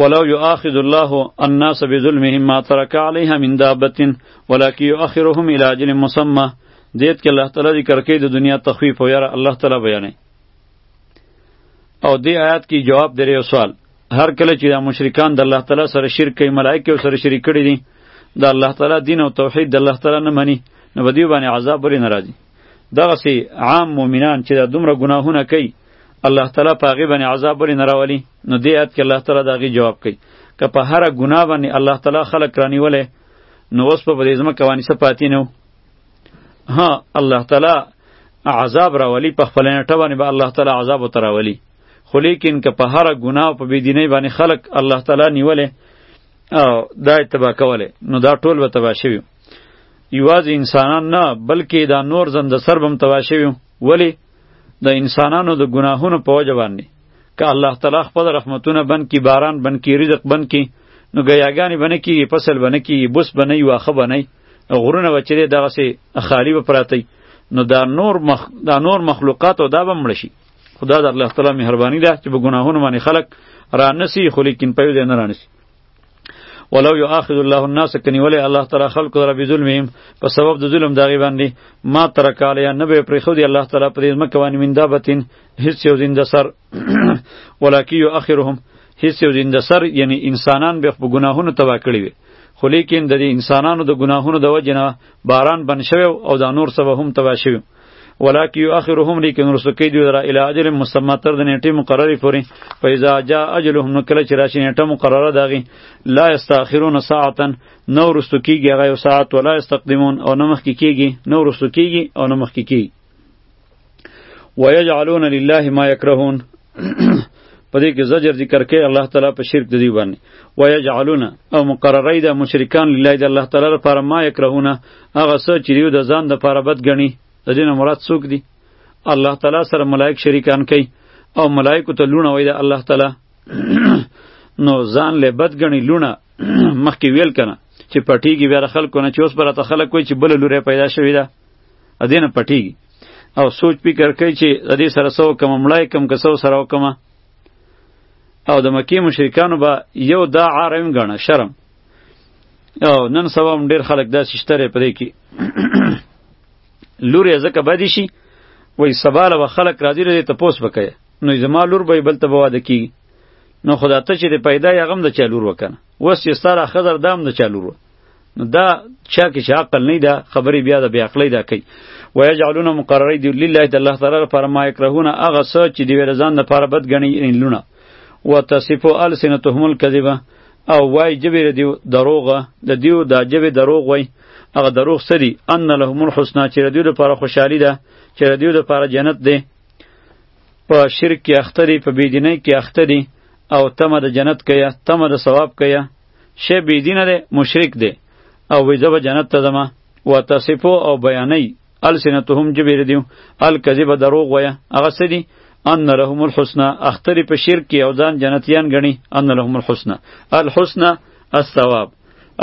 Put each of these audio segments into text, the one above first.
ولو يؤاخذ الله الناس بظلمهم ما ترك عليها من دابة ولكن يؤخرهم الى اجل مسمى دیت کې الله تعالی ذکر کوي د دنیا تخویف او یاره الله تعالی بیانې او دې آیات کې جواب درې یو سوال هر کله چې دا مشرکان د الله تعالی سره شرک کوي ملائکه او سره شریک کړي دي د الله تعالی دین او توحید د الله تعالی نه مني نو بدی باندې عذاب ورې ناراضي دغه سي عام مؤمنان چې دا دومره ګناهونه کوي الله تعالی په هغې باندې عذاب ولې نه راولي نو دې آیت کې الله تعالی د هغې جواب کوي که په هره ګناه باندې الله تعالی خلق رانیولی نو اوس په دې ځمکه باندې څه پاتې نه ها الله تعالی عذاب راولي په خپل نټه باندې به الله تعالی عذاب ته راولي خو لیکن که په هره ګناه په بېدینۍ باندې خلق الله تعالی نیولی او دا یې تباه کولی نو دا ټول به تباه شوي یوازې انسانان نه بلکې دا نور زندسر به هم تباه شوي ولې د انسانانو د ګناهونو په وجه باندې که الله تعالی خپل رحمتونه بند کی باران بند کی رزق بند کی نو ګیاګانی بنه کی فصل بنه کی بوس بنه واخه بنه غرونه وچره دغه سي خالی به پراتی نو دا نور مخ دا نور مخلوقات او دا به مړ شي خدا د الله تعالی مهرباني ده چې په ګناهونو باندې خلک رانسی خو لیکن په یو ځای نه رانسی ولو یؤاخذ الله الناس کنی ولی الله تعالی خلق را بظلمهم په سبب د ظلم دغه باندې ما ترک علی نه به پرې خو دی الله تعالی پرې مکه باندې من دابتین هیڅ یو زنده سر ولکی یؤخرهم هیڅ یو زنده سر یعنی انسانان به په ګناهونو تبا کړی وي خو لیکن د انسانانو د ګناهونو د وجنه باران بن شوی او دا نور سبا هم تبا شوی ولکه یو اخرهم لیکن ورسو کې دی را اله اجل مسمى تر د نیټه مقرره پوري فیزا جاء اجلهم نو کله چې راشي نیټه مقرره داغي لا استاخرون ساعتا نو ورسو کېږي هغه یو ساعت ولا استقدمون او نمخ کې کېږي نو ورسو کېږي او نمخ کې کېږي ويجعلون لله ما يكرهون په دې کې زجر ذکر کوي الله تعالی په شرک دی باندې و یجعلون او مقرره د مشرکان لله د الله تعالی لپاره ما یکرهونه هغه څه چې دیو د ځان د لپاره بد غني د دې مراد څوک دی الله تعالی سره ملائک شریکان کوي او ملائکه ته لونه وای د الله تعالی نو ځان له بد غني لونه مخکې ویل کنه چې پټیږي بیا خلکو نه چې اوس پر خلک کوي چې بل لوري پیدا شوی ده ادینه پټیږي او سوچ فکر کوي چې د دې سره سو کوم مړای کوم کسو سره وکم او د مکی مشرکانو به یو دا عارم غنه شرم او نن سبا هم ډیر خلک دا سشتره پرې کی لوري زکه بدی شي وای سباله و خلک راځي لري ته پوس وکړي نو زما لور به بل ته بواده کی نو خدا ته چې پیدا یغم د چالور وکنه وس چې ستاره خضر دام د چالور وکنه نو دا چا کې چې عقل نه ده خبرې بیا د بې عقلۍ دا کوي ویجعلونه مقرری دی لله د الله تعالی لپاره ما یکرهونه هغه څه چې د ویره ځان لپاره بد ګڼي یعنی لونه وتصفو السنتهم الکذبه او وای جبې دیو دروغه د دیو دا جبې دروغ وای هغه دروغ سری ان لهم الحسنا چې دیو لپاره خوشحالي ده چې دیو لپاره جنت ده په شرک کې اختری په بيدینۍ کې اختری او تمه د جنت کیا تمه د ثواب کیا شی بی دینه ده مشرک ده او وی زبا جنت ته زما و تصفو او بیانی السنتهم جبیر دیو الکذب دروغ ویا هغه سدی ان لهم الحسنى اختری په شرک کې او ځان جنتیان غنی ان لهم الحسنى الحسنى الثواب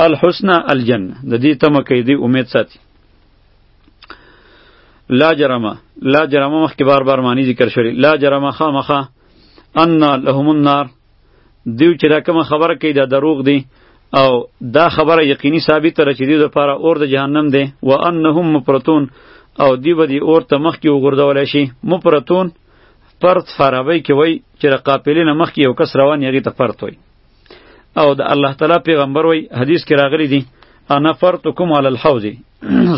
الحسنى الجنه د دې تمه کې دی امید ساتي لا جرمه لا جرمه مخکې بار بار معنی ذکر شوی لا جرمه خامخه ان لهم النار دیو چې دا کومه خبره کوي دا دروغ دی او دا خبره یقیني ثابت تر چې دی لپاره اور د جهنم دی و انهم مپرتون او دی به دی اور ته مخ کې وګرځول شي مپرتون پرت فارابی کې وای چې د قافلې نه مخ کې یو کس روان یږي ته پرت وای او د الله تعالی پیغمبر وای حدیث کې راغلی دی انا فرتکم علی الحوض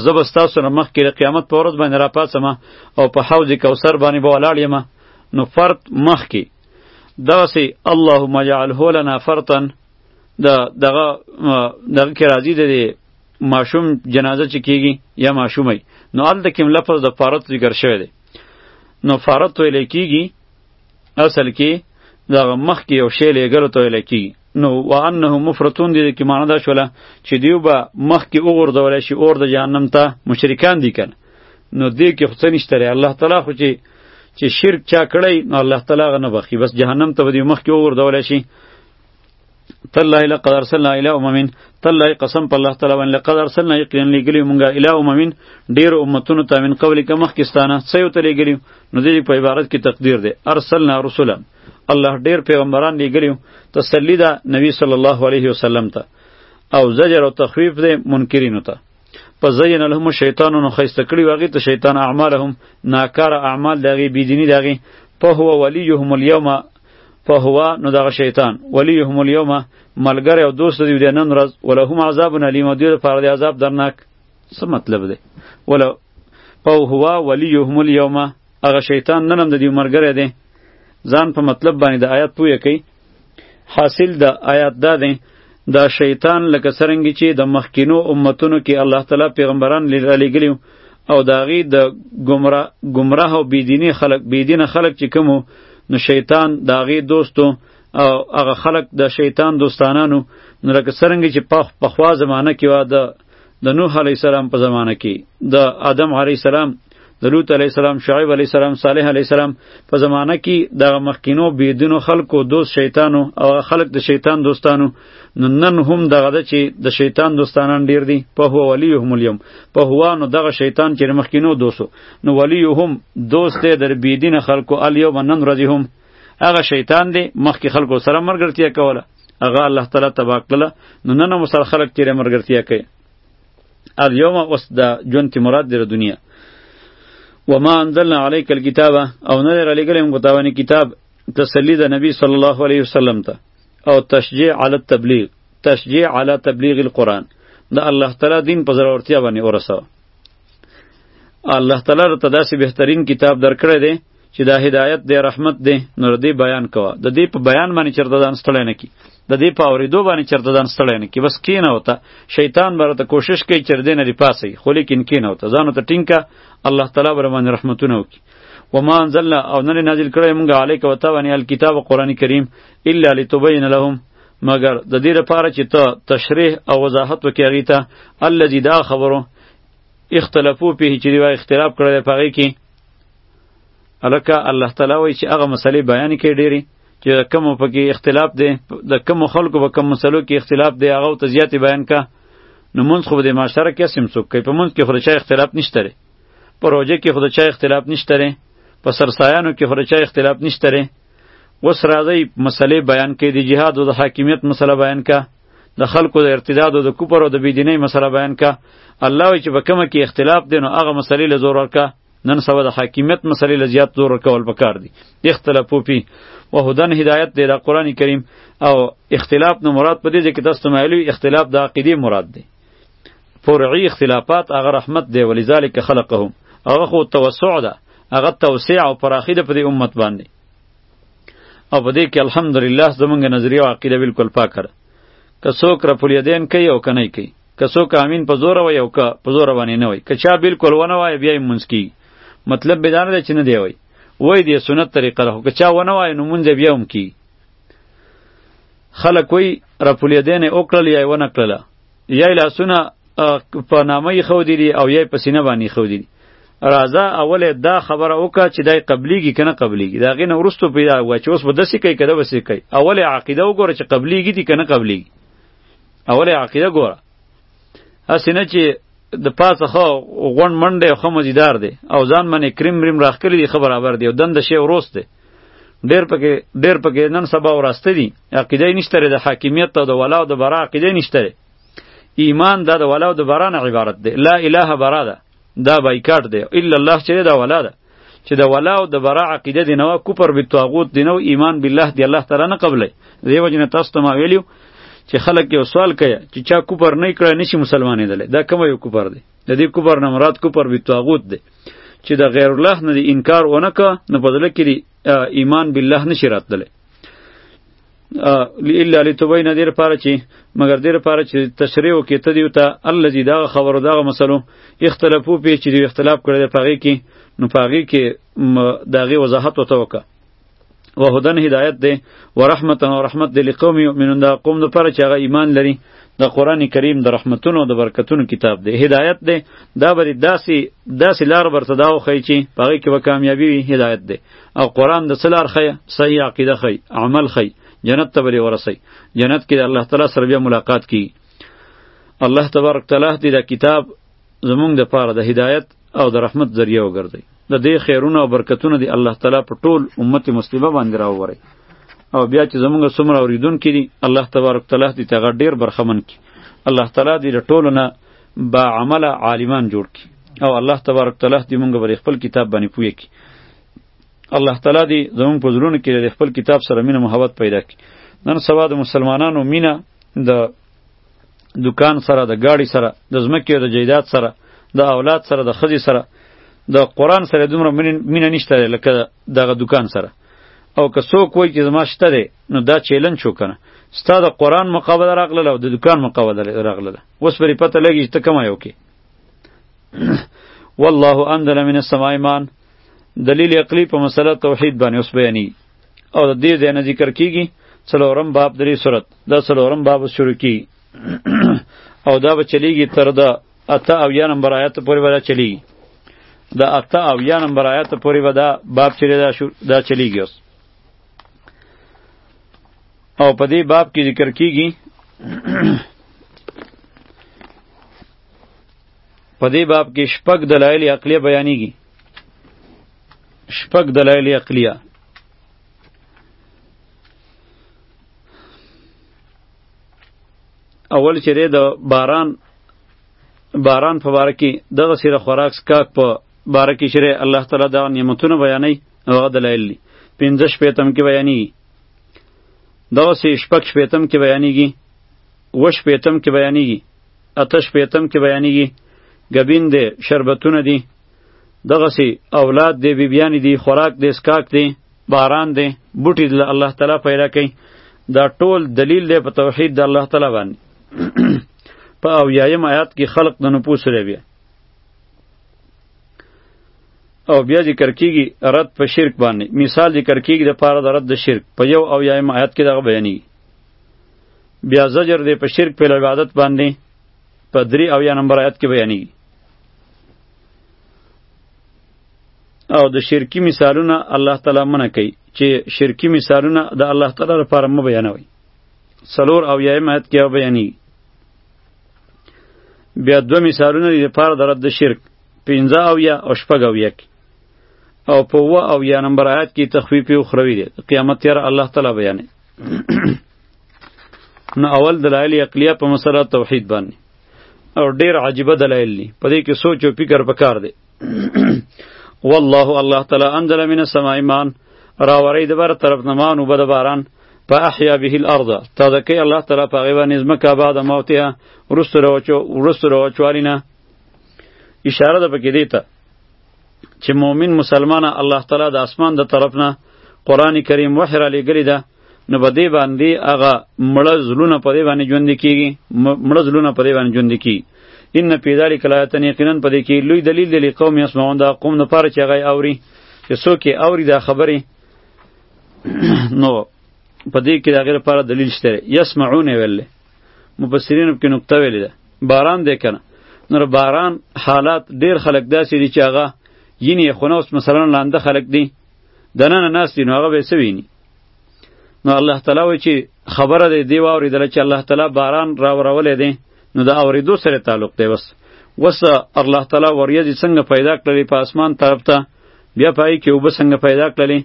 زب استاسو نه مخ کې قیامت پر ورځ باندې را پاسم او په حوض کوثر باندې به ولاړ یم نو فرت مخ کې دغسی اللهم اجعله لنا فرطا د دغه دغه کې راځي د ماشوم جنازه چې کیږي یا ماشومي نو هلته کوم لفظ د فارت ذکر شوی دی نو فارت ویل کیږي اصل کې دغه مخ کې یو شی لګل ته ویل کیږي نو وانه مفرتون دي کې معنی دا شوله چې دیو به مخ کې وګرځول شي اور د جهنم ته مشرکان دي کنه نو دې کې خو څه نشته لري الله تعالی خو چې چې شرک چا کړی نو الله تعالی هغه نه بخښي بس جهنم ته به دې مخکې وغورځولی شي تالله لقد ارسلنا الى امم تالله قسم په الله تعالی باندې لقد ارسلنا یقینا لګلی مونږه الى امم ډیر امتونو ته من قبل که مخکستانه څه یو ته لګلی نو دې په عبارت کې تقدیر دی ارسلنا رسولا الله ډیر پیغمبران لګلی تسلی ده نبی صلی الله علیه وسلم ته او زجر او تخویف دی منکرینو ته په زین لهم شیطانونو خیسته کړي واغې ته شیطان اعمالهم ناکار اعمال دغه بيدینی دغه په هو ولیهم اليوم په هو نو دغه شیطان ولیهم اليوم ملګری او دوست دی د نن ورځ ولهم عذاب الیم دوی لپاره د عذاب درناک څه مطلب دی ولا په هو ولیهم اليوم هغه شیطان نن هم د دې مرګره دی ځان په مطلب باندې د آیات پوهه کوي حاصل د آیات دا دی دا شیطان لکه سرنګي چې د مخکینو امتونو کې الله تعالی پیغمبران لېږلي او د هغې د ګمراه ګمراه او بېدینې خلک بېدینه خلک چې کوم نو شیطان د هغې دوستو او هغه خلک د شیطان دوستانانو نو لکه څرنګه چې په پخوا زمانه کې وه د د نوح علی السلام په زمانه کې د آدم علی السلام د لوط علی السلام شعیب علی السلام صالح علی السلام په زمانه کې د مخکینو بيدینو خلکو دوست شیطانو او خلک د شیطان دوستانو نو نن هم دغه د چې د شیطان دوستانان ډیر دي په هو ولیهم الیم په هو نو دغه شیطان چې مخکینو دوستو نو ولیهم دوست دی در بيدینه خلکو الیوم نن ورځې هم هغه شیطان دی مخکې خلکو سره مرګرتیا کوله هغه الله تعالی تبا کړله نو نن هم سره خلک تیرې مرګرتیا کوي الیوم اوس د ژوند تی مراد دی دنیا وما انزلنا عليك الكتاب او نه را لګلې موږ تاونه کتاب تسلی د نبی صلی الله علیه وسلم ته او تشجیع علی التبلیغ تشجیع علی تبلیغ القرآن د الله تعالی دین په ضرورتیا باندې ورسوه الله تعالی ته داسې بهترین کتاب درکړی دی چې دا هدایت دی رحمت دی نو دې بیان کوه د دې په بیان باندې چرته ځان ستړی نه کی د دې په اوریدو باندې چرته ځان ستړی نه کی بس کینه وته شیطان برته کوشش کوي چر دې نه دی پاسي خو لیکن کینه وته ځان ته ټینګه الله تعالی بر باندې رحمتونه وکي وما انزلنا او نه نازل کړی موږ علیک وته باندې الکتاب قران کریم الا لتبین لهم مگر د دې لپاره چې ته تشریح او وضاحت وکړې هغې ته الذي دا خبرو اختلافو په چې دی اختلاف کړی په هغې کې الکه الله تعالی وایي چې هغه مسلې بیان کې ډېری چې کوم په کې اختلاف دی د کوم خلکو په کوم مسلو کې اختلاف دی هغه ته زیات بیان کا نو مونږ خو د معاشره کې سم څوک کوي په مونږ کې خورچا اختلاف نشته لري په روزه کې خورچا اختلاف نشته لري په سرسایانو کې خورچا اختلاف نشته لري وس راځي مسلې بیان کې د جهاد او د حاکمیت مسله بیان کا د خلکو د ارتداد او د کوپر او د بيدینۍ مسله بیان کا الله وی چې په کومه کې اختلاف دی نو هغه مسلې له زور ورکا نن سبا د حاکمیت مسلې له زیات زور ورکول پکار دي اختلافو پی و هدن هدایت دی د قرآن کریم او اختلاف نو مراد په دې چې تاسو ته معلوم اختلاف د عقیده مراد دی فرعي اختلافات هغه رحمت دی ولذلک خلقهم هغه خو توسع ده هغه توسع او پراخي ده په دې امت باندې او په دې کې الحمدلله زمونږ نظریه او عقیده بالکل پاکه ده که څوک رفل یدین کوي او که نه کوي که څوک امین په زور وای او که په زور باندې نه وای که چا بالکل ونه وای بیا یې مونږ کیږي مطلب به دا نه دی چې نه دی وای وای دی سنت طریقه ده خو که چا ونه وای نو مونږ بیا هم کیږي خلک وای رفولیدین یې وکړل یا یې ونه کړله یا یې لاسونه په نامه یې ښودي دي او یا یې په سینه باندې ښودي دي راځه اول دا خبره وکړه چې دای قبلیږي کنه قبلیږي دا غینه ورستو پیدا و چې اوس به دسی کوي کده وسی کوي اول عقیده وګوره چې قبلیږي دي کنه قبلیږي اول عقیده ګوره هسې نه چې د پاسه خو غون منډه خو مزیدار دی او ځان باندې کریم ریم راخکلی دی خبر برابر دی او دند شی وروست دی ډیر پکې ډیر پکې نن سبا وراسته دي عقیده نشته د حاکمیت او د ولا او د برا عقیده نشته ایمان دا د ولا او د برا نه عبارت دی لا اله برا ده دا بایکاټ دی الا الله چې دا ولا ده چې د ولا او د برا عقیده دی نو کوپر به توغوت دی نو ایمان بالله دی الله تعالی نه قبلې دی وجنه تاسو ته ما ویلیو چې خلک یو سوال کوي چې چا کوپر نه کړی نشي مسلمانې دله دا کوم یو کوپر دی د دې کوپر نه مراد کوپر به توغوت دی چې د غیر الله نه انکار ونه که نو په دله کې ایمان بالله نشي راتله الا لتبین دې لپاره چې مګر دې لپاره چې تشریح وکړي ته دیو ته الذي دا خبرو دغه مسلو اختلافو په چې دی اختلاف کړی دی پاغي کې نو پاغي کې داغه وضاحت وته وکړه وهدن هدایت دی ورحمت او رحمت دی لقوم یؤمنون دا قوم د پر چې هغه ایمان لري د قران کریم د رحمتونو او د برکتونو کتاب دی هدایت دی دا بری داسي داسي لار برته دا خو چې پاره کې وکامیابی وي هدایت دی او قران د سلار خی صحیح عقیده خی عمل خی جنت ته بری ورسی جنت کې د الله تعالی سره بیا ملاقات کی الله تبارک تعالی دې دا کتاب زمونږ د پاره د هدایت او د رحمت ذریعہ وګرځي د دې خیرونه او برکتونه دی الله تعالی په ټول امت مسلمه باندې راووري او بیا چې زمونږ څومره اوریدونکي دي الله تبارک تعالی دې ته غډیر برخمن کړي الله تعالی دې له ټولو نه با عمله عالمان جوړ کی او الله تبارک تعالی دې مونږ بر خپل کتاب باندې پوی کی الله تعالی دې زمونږ په زړونو کې د خپل کتاب سره مینه محبت پیدا کی نن سبا د مسلمانانو مینه د دکان سره د گاڑی سره د زمکه د جیدات سره د اولاد سره د خزی سره د قران سره دومره مینه نشته لکه دغه دکان سره او که څوک وایي چې زما شته دی نو دا چیلنج شو کنه ستا د قران مقابله راغله او د دکان مقابله راغله اوس پرې پته لګي چې ته کومه یو کې والله انزل من السماء ماء دلیل عقلی په مسله توحید باندې اوس بیانې او د دې ځای نه ذکر کیږي څلورم باب درې صورت دا څلورم باب شروع کی او دا به چلیږي تر د اته او یا نمبر آیات پورې به دا چلیږي د اته او یا نمبر آیات پورې به دا باب چلی دا, دا چلیږي اوس او په دې باب کې ذکر کیږي په دې باب کې شپږ دلایل عقلیه بیانېږي شپږ دلایل عقلیه اول چې د باران باران په باره کې دغه سره خوراک سکاک په باره کې چې الله تعالی دا نعمتونه بیانوي هغه دلایل دي پنځه شپېتم کې بیانېږي دغسې شپږ شپېتم کې بیانېږي اووه شپېتم کې بیانېږي اته شپېتم کې بیانېږي ګبین دی شربتونه دي دغسې اولاد دی بیبیانې دي خوراک دی اسکاک دی باران دی بوټي د الله تعالی پیدا کوي دا ټول دلیل دی په توحید د الله تعالی باندې په اویایم آیات کې خلق د نفوس لري او بیا ذکر کیږي رد په شرک باندې مثال ذکر کیږي د پاره د رد د شرک په یو او یایم آیات کې دغه بیانېږي بیا زجر دی په شرک په عبادت باندې په درې او یا نمبر آیات کې بیانېږي او د شرکی مثالونه الله تعالی منع کوي چې شرکی مثالونه د الله تعالی لپاره مو بیانوي څلور او یایم آیات کې بیانېږي بیا دو مثالونه دی لپاره د رد شرک پنځه او یا او شپږ او یک او په و او یا نمبر آیات کې تخفیف او خروی دی قیامت تیار الله تعالی بیانې نو اول دلایل عقلیه په مسله توحید باندې او ډیر عجیبه دلایل دي په دې کې سوچ او فکر پکار دی والله الله تعالی انزل من السماء مان راوری د بر طرف نمان او بد باران په احیا به الارض تا د کې الله تعالی په غیبه نظم کا بعد موتیا ورستو روچو ورستو روچوالینا اشاره ده پکې دیته چې مؤمن مسلمانه الله تعالی د اسمان د طرف نه قران کریم وحی را لګلی ده نو په دې باندې هغه مړه زلونه په دې باندې ژوند کیږي مړه زلونه په دې باندې ژوند کیږي ان په ذالک لایتن یقینا په دې کې لوی دلیل دی قوم یسمعون دا قوم نه پاره چې هغه اوري چې څوک یې اوري دا خبره نو په دې کې د غیر لپاره دلیل شته یسمعون ویل مفسرین په نقطه ویل ده باران دې کنه نو باران حالات ډیر خلک داسې دي چې هغه یینې خو نو مثلا لاندې خلک دي دنه نه ناس دي نو هغه به سویني نو الله تعالی وایي چې خبره دی دی واورېدله چې الله تعالی باران راورولی دی نو د اورېدو سره تعلق دی بس وس الله تعالی وریځې څنګه پیدا کړلې په اسمان طرف ته بیا پای کې وب څنګه پیدا کړلې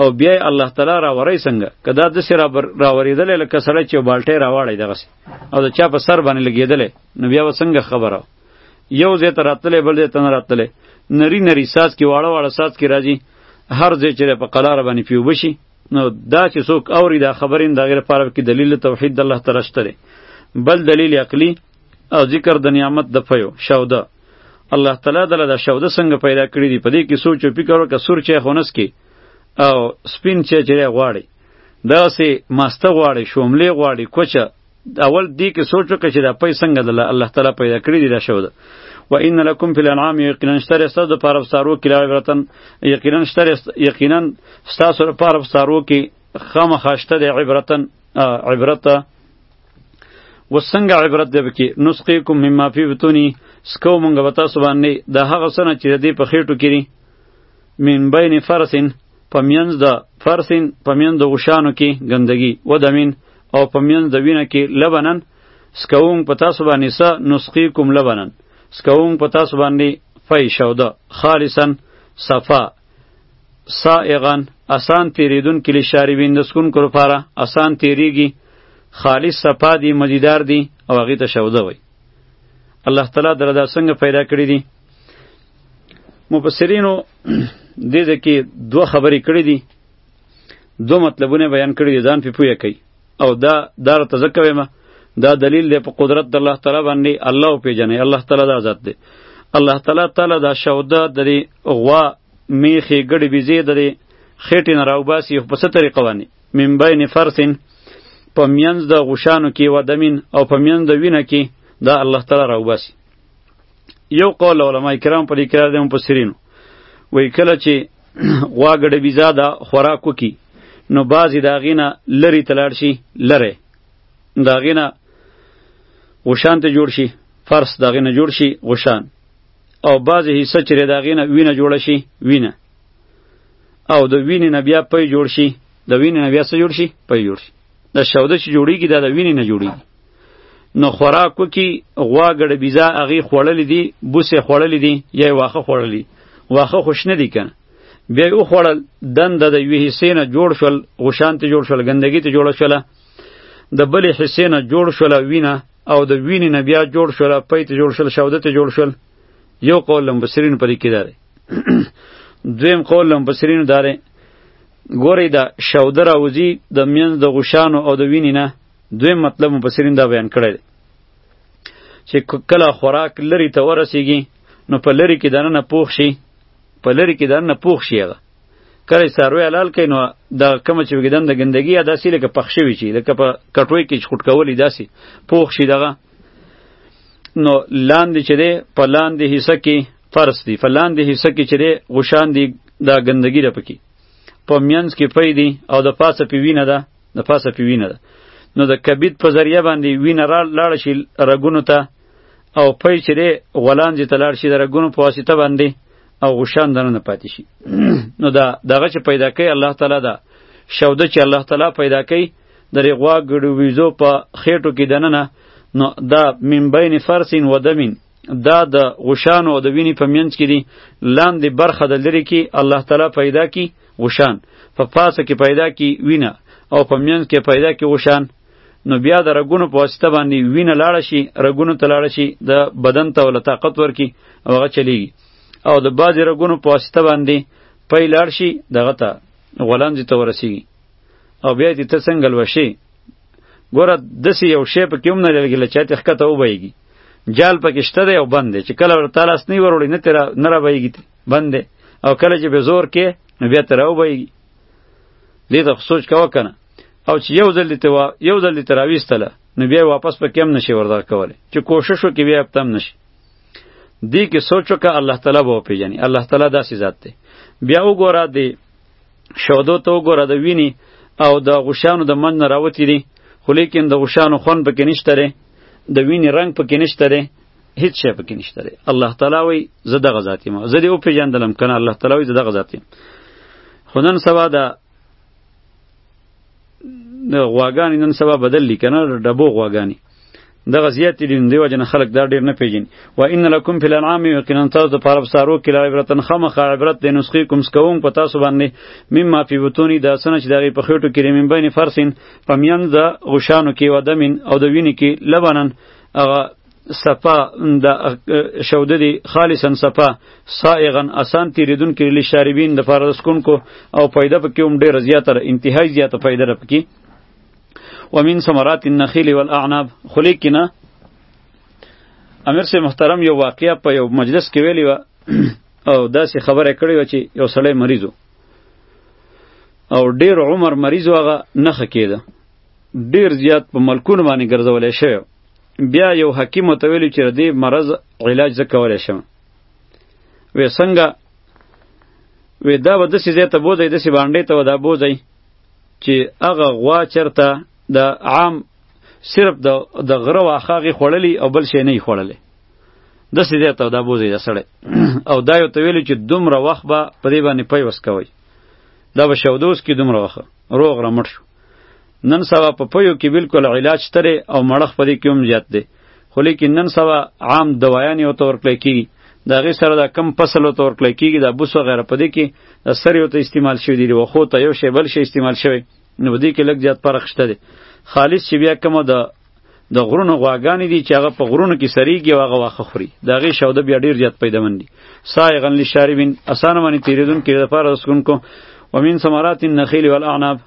او بیا الله تعالی را وری څنګه کدا د سر را وریدل لکه سړی چې بالټه راوړی دغه او د چا په سر باندې لګیدل نو بیا وسنګ خبره یو ځای ته راتللی بل ځای ته نه راتللی نری نری ساز کې واړه واړه ساز کې راځي هر ځای چې په قلار باندې پیو بشي نو دا چې څوک اوري دا خبرې د غیر پاره کې دلیل توحید الله تعالی شته بل دلیل عقلی او ذکر د نعمت د فیو شوده الله تعالی دله د شوده څنګه پیدا کړی دی په دې کې سوچ او فکر وکړه سور چې خونس کې او سپین چې چې غواړي دا سه ماسته غواړي شوملې غواړي کوچه اول دې کې سوچ وکړه چې دا پي څنګه د الله تعالی پیدا کړی دی دا شو ده و ان لکم فی الانعام یقینا شتر است د پاره سارو کې عبرتن یقینا شتر یقینا ستاسو لپاره سارو کې خامخاشته د عبرتن عبرت وسنګ عبرت دی بکی نسقی کوم مما فی بتونی سکو مونږ وتا سبحانه د هغه سنه چې د دې په خېټو کې من بین فرسن پمینز د فرسین پمینز د غشانو کې ګندګي و دمین او په مینځ د وینه کې لبنن سکوم په تاسو باندې سه نسقی کوم لبنن سکوم په تاسو باندې فی شوده خالصا صفا سائغا اسان تیریدون کلی شاربین د سکون کو لپاره اسان تیریږي خالص صفا دی مزیدار دی او هغه ته شوده وای الله تعالی دردا څنګه پیدا کړی دی مفسرینو دې ځکه دوه خبرې کړې دي دو مطلبونه بیان کړی دي ځان په پوهه کوي او دا دا راته ځکه وایم دا دلیل دی په قدرت د الله تعالی باندې الله پیژنې الله تعالی دا ذات دی الله تعالی تعالی دا شوده د غوا میخې ګړې بیزې د خېټې نه راوباسي په څه طریقه باندې من بین فرسن په مینځ د غوشانو کې و دمین او په مینځ د وینه کې دا الله تعالی راوباسي یو قول علما کرام په دې کې راځي مفسرینو وای کله چې واګړه ویزا دا خوراک وکي نو بعضی دا غینه لری تلاړ شي لره دا غینه غشان ته جوړ شي فرس دا غینه جوړ شي غشان او بعضی حصہ چره دا غینه وینه جوړ شي وینه او د وینې نه بیا پی جوړ شي د وینې نه بیا څه جوړ شي پی جوړ شي د شوده چې جوړیږي دا د وینې نه جوړیږي نو خوراک وکي غوا ګړه بیزا هغې خوړلې دي بوس یې خوړلې دي یا یې واښه خوړلي واښه خوش نه دي که بیا یې وخوړل دنده د یوې حصې نه جوړ شول غوشان ته جوړ شول ګندګي ته جوړه شوله د بلې حصې نه جوړ شوله وینه او د وینې نه بیا جوړ شوله پی ته جوړ شول شوده ته جوړ شول یو قول له مبصرینو پرې کې دی دویم قول له مبصرینو دی ګورئ دا شوده راوځي د مینځ د غوشانو او د وینې نه دویم مطلب مفسرین دا بیان کړی دی چې کله خوراک لری ته ورسیږي نو په لری کې دننه پوښ شي په لری کې دننه پوښ شي هغه کله ساروی حلال کین نو دا کوم چې وګدن د ګندګي یا داسې لکه پخ شوی چی لکه په کټوي کې چټ کولی داسې پوښ شي دغه نو لاندې چې دی په لاندې حصہ کې فرض دی په لاندې حصہ کې چې دی غشان دی دا ګندګي ده پکې په مینځ کې پی دی او د پاسه پی وینه ده د پاسه پی وینه ده نو د کبد په ذریعه باندې وینه را لاړ شي رګونو ته او پي چې دی غولانځې ته لاړ شي د رګونو په واسطه باندې او غشان دننه پاتې شي نو دا دغه چې پیدا کوي الله تعالی ده شوده چې الله تعالی پیدا کوي د رغوا ګړو ویزو په خېټو کې دننه نو دا من بین فرسین و دمین دا د غشان او د وینې په منځ کې دي لاندې برخه د لري کې الله تعالی پیدا کی غشان په پاسه کې پیدا کی وینه او په منځ کې پیدا کی غشان نو بیا د رګونو په واسطه باندې وینه لاړه شي رګونو ته لاړه شي د بدن ته ول طاقت ورکی او هغه چلیږي او د بعضې رګونو په واسطه باندې پی لاړ شي دغه ته غولانځې ته ورسیږي او بیا دې ته څنګه لوشي ګوره دسی یو شی په کوم نه لګل چې ته ښکته و بهږي جال پکې شته دی او بند دی چې کله ورته لاس نه وروړي نه تر نه را بهږي بند دی او کله چې به زور کې نو بیا تر و بهږي دې ته سوچ کاوه کنه او چې یو ځل ته یو ځل ته راويستله نو بیا واپس په کم نشي وردا کوله چې کوشش وکي بیا پتم نشي دې کې سوچ وکړه الله تعالی به پیژني الله تعالی داسې ذات دی بیا وګوره دې شهدو ته وګوره د وینې او د غوشانو د منځ نه راوتي دي خو لیکن د غوشانو خوند پکې نشته دی د وینې رنګ پکې نشته دی هیڅ شی پکې نشته دی الله تعالی وایي زه دغه ذات یم زه دې وپېژندلم که نه الله تعالی وایي زه دغه ذات یم خو نن سبا د د غواګانې نن سبا بدل دي که نه ډبو غواګانې دغه زیات دي نو دیو جن خلک دا ډیر نه پیژني و ان لکم فی الانعام یقینا تاسو د پاره بسارو کې عبرتن خامخ عبرت د نسخې کوم سکوم په تاسو باندې مما فی بطونی دا سنه چې دغه په خېټو کې من بین فرسین پمیان د غشانو کې و دمن او د وینې کې لبنن هغه صفا د شوده دی خالصا صفا سائغا اسان تیریدون کې لی شاربین د فار رسکون کو او پیدا پکې هم ډیر زیاته انتهای زیاته پیدا پکې ومن ثمرات النخيل والاعناب خلیکنا امیر سه محترم یو واقعیا په یو مجلس کې ویلی و او داسې خبره کړې و چې یو سړی مریضو او ډیر عمر مریض واغه نه خکېده ډیر زیات په ملکونو باندې ګرځولې شوی بیا یو حکیم ته ویلو چې دې مرض علاج زه کولی شم وې څنګه وې دا به داسې ځای ته بوځئ داسې بانډې ته به دا بوځئ چې هغه غوا چرته د عام صرف د د غره واخه غي خړلې او بل شي نه خړلې د سې زیاته دا بوزي دا سړی او دا یو ته ویل چې دومره وخت به په دې باندې پیوس کوي دا به شودوس کې دومره وخت روغ را مټ شو نن سبا په پيو کې بالکل علاج ترې او مړخ په دې کې هم زیات دی خو لیکن نن سبا عام دوايانې ورته ورکړی کېږي د هغې سره دا کم فصل ورته ورکړی کېږي دا بوس وغیره په دې کې د سرې ورته استعمال شوي دي وښو ته یو شی بل شی استعمال شوی نو په دې کې لږ زیات فرق شته دی خالص چې بیا کومه د د غرونو غواګانې دي چې هغه په غرونو کې سریږي او هغه واخه خوري د هغې شوده بیا ډېر زیات پیدامن دي سایغن لشاربین اسانه باندې تېرېدونکي لپاره د سکونکو ومن ثمرات النخیل والأعناب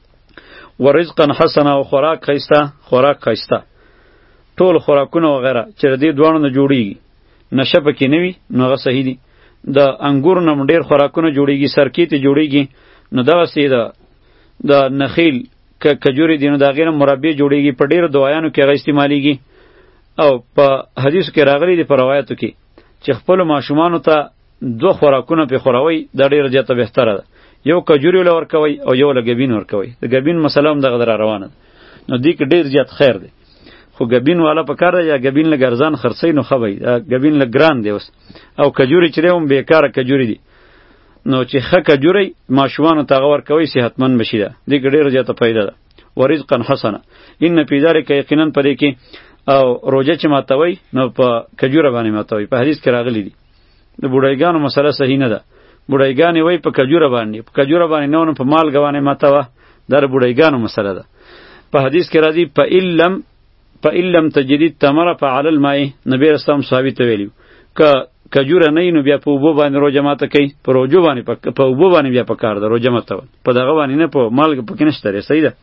ورزقا حسنا او خوراک خیسته خوراک خیسته ټول خوراکونه و غیره چې د دې دوانو نه جوړیږي نشه پکې نه وي نو هغه صحیح دي د انګور نه ډیر خوراکونه جوړیږي سرکې ته جوړیږي نو دغه سي د د نخیل ک کجوري دینو دا غیر مربی جوړیږي په ډیر دوایانو کې هغه استعمالیږي او په حدیث کې راغلي دی په روایتو کې چې خپل ماشومان ته دوه خوراکونه په خوراوي دا ډیره زیاته بهتره ده یو کجوري لور کوي او یو لګبین ور کوي د ګبین مسله هم دغه در روانه ده نو دې کې ډیر زیات خیر دی خو ګبین والا په کار یا ګبین له ګرزان خرڅی نو خوي ګبین له ګران دی اوس او کجوري چې هم بیکاره کجوري دی نو چې خه کجوري ماشومان ته غور کوي صحتمن بشي ده دې کې ډیر زیاته پیدا ده ورزقا حسنه ان فی ذلک یقینا پرې کې او روزه چې ماتوي نو په کجوره باندې ماتوي په حدیث کې راغلی دی د بوډایګانو مسله صحیح نه ده بوډایګانې وای په کجوره باندې په کجوره باندې نه په مال غوانه ماته وه در بوډایګانو مسله ده په حدیث کې راځي په علم په علم تجدید تمر په علی الماء نبی رسول صحابي ته ویلو ک کجوره نه نو بیا په وبو باندې روزه ماته کوي په روزو باندې په وبو باندې بیا په کار ده روزه ماته په دغه باندې نه په مال کې پکې نشته رې صحیح ده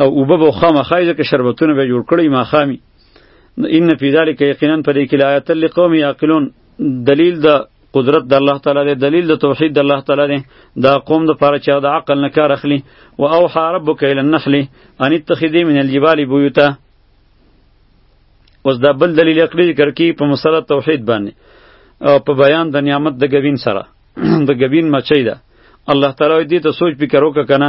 او وبو خامخایزه کې شربتونه به جوړ کړی ما خامي ان فی ذلک یقینا پر دې کې آیات لقوم یعقلون دلیل د قدرت د الله تعالی دی دلیل د توحید د الله تعالی دی دا قوم د پاره چې د عقل نه کار اخلي او اوحى ربک الی النحل ان اتخذی من الجبال بیوتا اوس دا بل دلیل عقلی ذکر کی په مسله توحید باندې او په بیان د نعمت د غوین سره د غوین مچی ده الله تعالی دې ته سوچ فکر وکړه کنه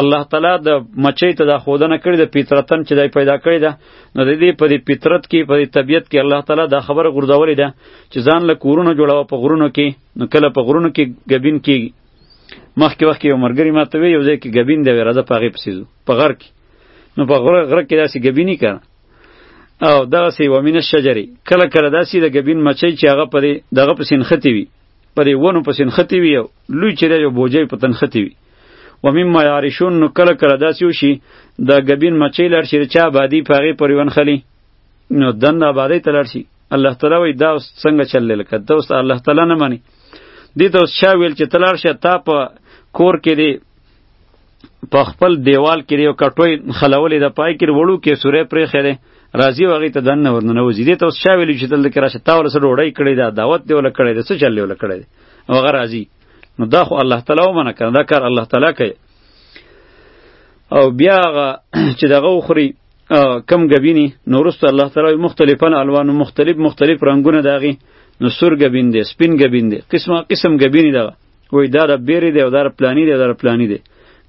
الله تعالی د مچۍ ته دا خودنه کړې ده فطرتن چې دای پیدا کړې ده نو د دې په دې فطرت کې په دې طبیعت کې الله تعالی دا خبره ګرځولې ده چې ځان له کورونو جوړوه په غرونو کې نو کله په غرونو کې ګبین کېږي مخکې وخت کې یو مرګري ماته وی یو ځای کې ګبین دی راځه په هغې پسې ځو په غر کې نو په غره غره کې داسې ګبیني کړه او دغسې ومین الشجرې کله کله داسې د ګبین مچۍ چې هغه په دې دغه پسې نښتې وي پرې ونو پسې نښتې وي او لوی چې دی یو بوجۍ په تن نښتې وي و مما یارشون نو کله کله داسې وشي د ګبین مچۍ لاړ شي د چا آبادي په هغې پورې ونښلي نو دند آبادۍ ته لاړ شي الله تعالی وایي دا اوس څنګه چل دی لکه ته اوس الله تعالی نه منې دې ته اوس چا ویل چې ته لاړ شه تا په کور کې دې په خپل دیوال کې یو کټوي خلولې د پای کې وړو کې سورې پرې خېره راځي وغه ته دنه ورننه وځي دې ته اوس چا ویل چې دلته کې راشه تا ول سره وړای کړی دا دعوت دی ول کړی دا څه چل ول کړی وغه راځي نو دا خو الله تعالی ومنه کړه دا کار الله تعالی کوي او بیا چې دغه خوري کم غبینی نورست الله تعالی مختلفن الوان مختلف مختلف رنگونه داغي نو سور غبین دی سپین غبین دی قسمه قسم غبینی دغه وای دا رب بیری دی او دا رب پلانی دی او دا رب پلانی دی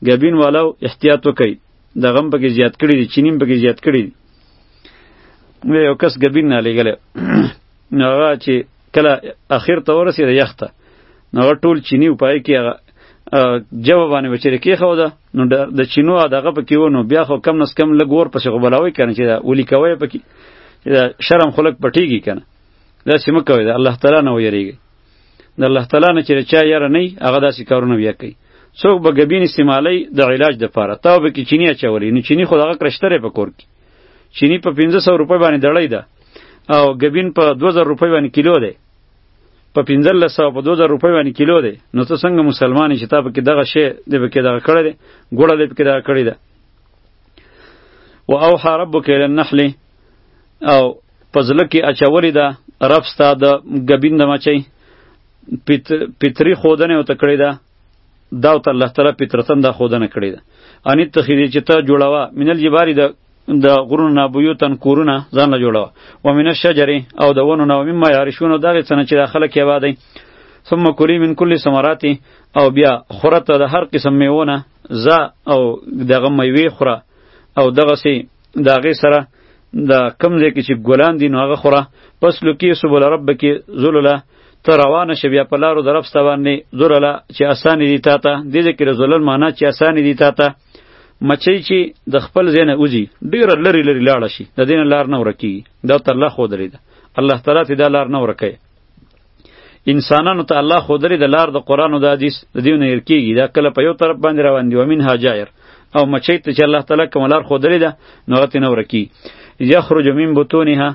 ګبین والو احتیاط وکړي د غم پکې زیات کړي دي چینیم پکې زیات کړي دي وی یو کس ګبین نه لګل نو هغه چې کله اخر ته ورسېده یخته نو هغه ټول چینی پای کې هغه جواب باندې وچره کې خو ده نو د چینو دغه پکې و نو بیا خو کم نس کم لګ ور پسې خو بلاوي کنه چې دا ولي کوي پکې شرم خلک پټیږي کنه دا سیمه کوي دا الله تعالی نه ویریږي د الله تعالی نه چې چا یاره نه هغه داسې کارونه بیا کوي څوک به ګبین استعمالی د علاج د پاره تا به کې چینی اچولې نو چینی خو دغه کرشتره په کور کې چینی په 1500 روپۍ باندې دړی ده او ګبین په 2000 روپۍ باندې کیلو ده په 1500 په 2000 روپۍ باندې کیلو ده نو ته څنګه مسلمان چې تا په کې دغه شی د به کې دغه کړی ده ګوړه دې په کې دغه کړی ده واوحى ربك الى النحل او په زړه کې اچولې ده رب ستا د ګبین د مچۍ پتری خودنه او تکړه ده دا ته الله تعالی پترتن دا خودنه کړی ده ان تخیری چې ته جوړوا منل جباری د د غرونو نه بیوتن کورونه ځان له جوړوا و من الشجر او د ونو نه مما یارشون دغه څنګه چې داخله کې وادي ثم کلی من کل ثمرات او بیا خورته د هر قسم میونه ز او دغه میوه خوره او دغه سي د هغې سره د کم ځای کې چې ګلان دي نو هغه خوره پس لکې سبل رب کې ذلله ته روانه شه بیا په لارو د رب ستا باندې ذلله چې اسانې دي تا ته دې ځای کې د ذلل معنا چې اسانې دي تا ته مچۍ چې د خپل ځای نه وځي ډېره لرې لرې لاړه شي د دې نه لار نه ورکېږي دا ته الله ښودلې ده الله تعالی ته دا لار نه ورکوي انسانانو ته الله خودري د لار د قران او د حدیث د دیو نه کیږي دا کله په یو طرف باندې روان دی ومن هاجایر او مچې ته چې الله تعالی کوم لار خودري ده نو غته نه ورکی یخرج من بطونها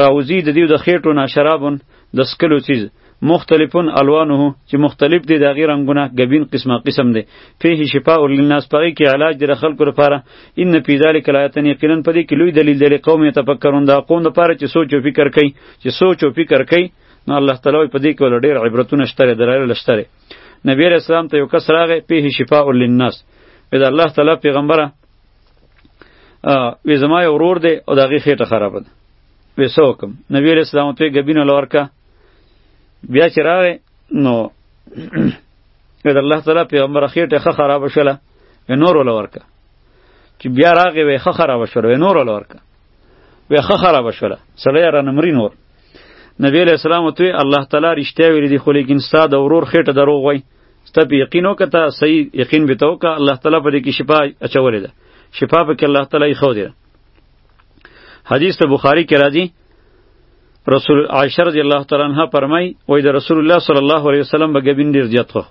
راوزی د دیو د خېټو نه شرابون د سکلو چیز مختلفون الوانه چې مختلف دي د غیر رنگونه غبین قسمه قسم دي فيه شفاء للناس پغی کې علاج د خلکو لپاره ان فی ذلک لایتن یقینا پدې کې لوی دلیل دی قوم یتفکرون دا قوم لپاره چې سوچ او فکر کوي چې سوچ او فکر کوي نو الله تعالی په دې کې ول ډېر عبرتونه شته درایل لشتره نبی رسول الله ته یو کس راغی په شفاء للناس اذا الله تعالی پیغمبره وې زما یو ورور دی او دغه خېټه خراب ده وې سو کوم نبی علیہ السلام ته غبینه لورکا بیا چې راغې نو د الله تعالی پیغمبر خېټه خ خراب شله نور ولورکا چې بیا راغې وې خ خراب شله نور ولورکا وی خه خراب شوله سړی را نمری نور نبی علیہ السلام ته الله تعالی رښتیا ویل دي خو لیکن ستا د ورور خېټه دروغ وای ستا په یقین وکته صحیح یقین به تو که الله تعالی په دې کې شفا اچولې ده شفا په کې الله تعالی خو دی حدیث ته بخاری کې راځي رسول عائشه رضی الله تعالی عنها فرمای وای د رسول الله صلی الله علیه وسلم به ګبین ډیر زیات خو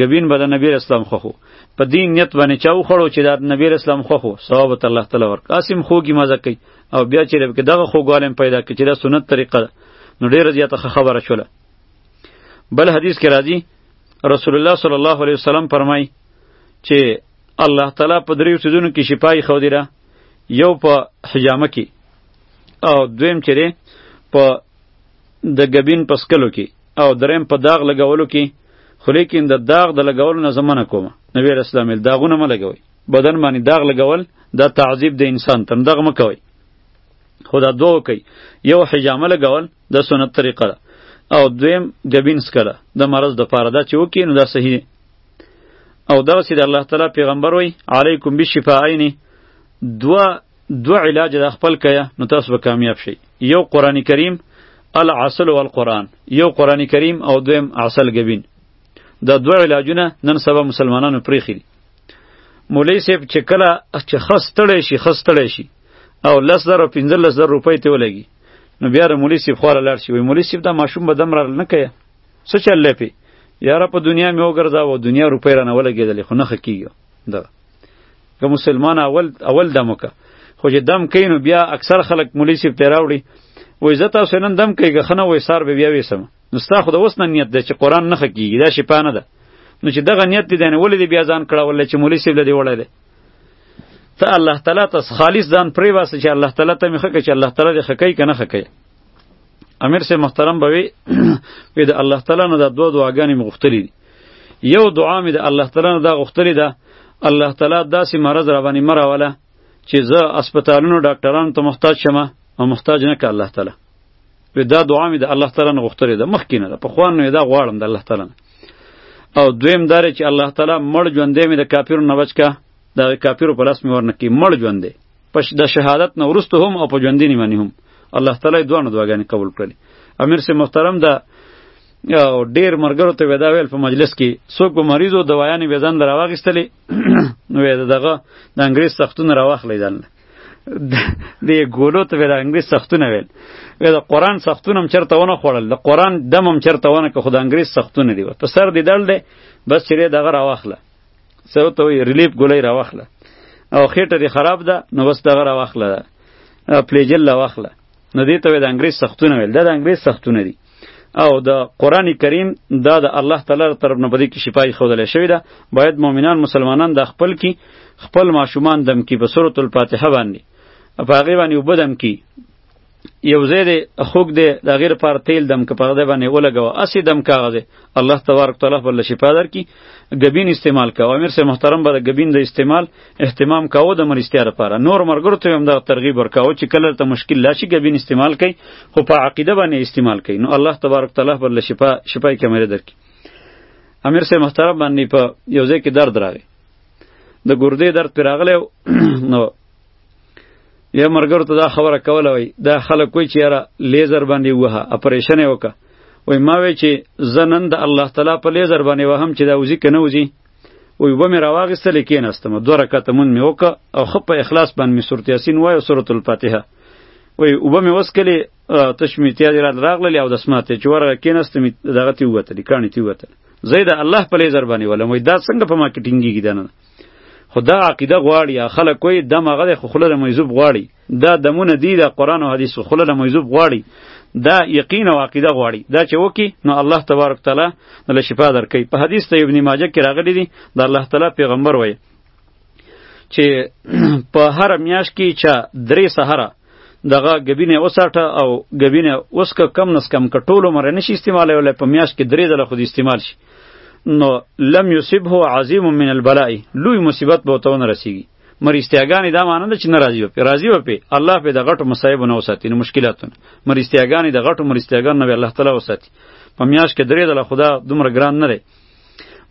ګبین به د نبی اسلام خوخو په دین نیت باندې چاو خړو چې د نبی اسلام خوخو ثواب ته الله تعالی ورک قاسم خوږی مزه کوي او بیا چې رب کې دغه خوګوالم پیدا کړي چې دا سنت طریقه ده نو ډیره زیاته خبره شوله بل حدیث کې راځي رسول الله صلی الله علیه وسلم فرمای چې الله تعالی په دریو سیدونو کې شفای خو دیره یو په حجامه کې او دویم چې په د ګبین پسکلو کې او دریم په داغ لګولو کې خو لیکن د داغ د لګولو نه زمنه کوم نبی رسول الله داغونه م لګوي بدن باندې داغ لګول دا تعذیب د انسان تم دغه م کوي خدا دو کوي یو حجامه لګول د سنت طریقه ده او دویم جبین سکره د مرض د پاره دا چې وکي نو دا صحیح دی او دغه سید الله تعالی پیغمبر وای علیکم بالشفاءین دوا دو علاج د خپل کیا نو تاسو به کامیاب شئ یو قران کریم العسل والقران یو قران کریم او دویم عسل غبین دا دو علاجونه نن سبا مسلمانانو پریخي مولوی صاحب چې کله چې خستړې شي خستړې شي او لس زره پنځه لس زره روپۍ ته ولګي نو بیا د مولوی صاحب خواله لاړ شي وایي مولوی صاحب دا ماشوم به دم را نه کوي څه چل لپې یاره په دنیا مې وګرځاوه دنیا روپۍ رانه ولګېدلې خو نه ښه کېږي ده که مسلمان اول اول دم وکړه خو چې دم کوي نو بیا اکثر خلک مولوي صاحب ته راوړي وایي زه تاسو نن دم کوي که ښه نه وایي سار به بیا ویسم نو ستا خو د اوس نه نیت دی چې قرآن نه ښه کېږي دا شفا نه ده نو چې دغه نیت دی نه ولې دی بیا ځان کړه ولې چې مولوي صاحب له دې وړی دی ته الله تعالی ته خالص ځان پرې واسه چې الله تعالی ته مې ښه چې الله تعالی دې ښه کوي که نه ښه کوي امیر صاحب محترم به وي د الله تعالی نه دا دوه دعاګانې مې غوښتلي دي یو دعا مې د الله تعالی نه دا غوښتلې ده الله تعالی داسې مرض را باندې مه راوله چې زه هسپتالونو ډاکټرانو ته محتاج شم او محتاج نه که الله تعالی وی دا دعا مې د الله تعالی نه غوښتلې ده مخکې نه ده پخوا نه دا غواړم د الله تعالی نه او دویم دا چې الله تعالی مړ ژوندی مې د کافرو نه بچ که د کافرو په لاس مې ورنه کړي مړ ژوندی په د شهادت نه وروسته هم او په ژوندي نیمه هم الله تعالی دواړه دعاګانې قبول کړلې امیر سي محترم دا او ډیر مرګرو ته ودا ویل په مجلس کې څوک به مریضو دوايانې به ځان راواغستلې نو دغه د انګریز سختونه راواخلې ځان د ګولو ته ویل انګریز سختونه ویل وی د قران سختونه هم چرته ونه خوړل د قران دم هم چرته ونه که خود انګریز سختونه دی په سر دی دل دی بس چیرې دغه راواخله سو ته وی ریلیف ګولې راواخله او خېټه دی خراب ده نو بس دغه راواخله پلیجل راواخله نو دې ته د انګریز سختونه ویل دا د انګریز سختونه دي او د قران کریم دا د الله تعالی طرف نه بده کې شفای خودل شوی دا باید مؤمنان مسلمانان د خپل کی خپل ماشومان دم کی په سورۃ الفاتحه باندې په هغه باندې وبدم کی یو زید خوګ دی د غیر پر تیل دم که په غده باندې ولګو اسی دم کاغذ الله تبارک تعالی بل شفا در کی غبین استعمال کا امیر سے محترم بر غبین د استعمال اهتمام کاو د مر استیار پاره نور مرګرو ته هم د ترغیب ورکاو چې کله ته مشکل لاشي غبین استعمال کئ خو په عقیده باندې استعمال کئ نو الله تبارک تعالی بل شفا شفای کمره در کی امیر سے محترم باندې په یو ځای کې درد راغی د ګردې درد پر راغله نو یو مرګرو ته دا خبره کوله وای دا خلک کوی چې یاره لیزر باندې وه اپریشن یې وکړه وای ما وای چې زه نن د الله تعالی په لیزر باندې وهم چې دا وزي که نه وځي وای وبه مې راواغېستلې کېناستم دوه رکعته مونځ مې وکړه او ښه په اخلاص باندې مې سورت یاسین وایه سورت الفاتحه وای وبه مې وسکلې تش مې تیازې را راغللې او دسمات یې چې ورغه کېناستم دغه تې ووتلې کاڼې تې ووتلې زه د الله په لیزر باندې ولم وای دا څنګه په ما کې ټینګېږي دا نه خو دا عقیده غواړي خلک کوی دم هغه د خوله د مجذوب غواړي دا دمونه دی د قران او حدیث خوله د مجذوب غواړي دا یقین او عقیده غواړي دا چې وکی نو الله تبارک تعالی له شفا درکې په حدیث ته ابن ماجه کې راغلی دی د الله تعالی پیغمبر وایي چې په هر میاش کې چې درې سهره دغه ګبینه وساټه او ګبینه اوس که کم نس کم که ټول عمر نشي استعمالوي ولې په میاشت کې درې ځله خو استعمال شي نو لم یصبه عظیم من البلاء لوی مصیبت به ته نه رسیږي مریستیاګانې دا معنی ده چې ناراضي وي راضي وي الله په د غټو مصايب نه وساتي نو مشکلاتونه مریستیاګانې د غټو مریستیاګان نه الله تعالی وساتي په میاش کې درې دله خدا دومره ګران نه دی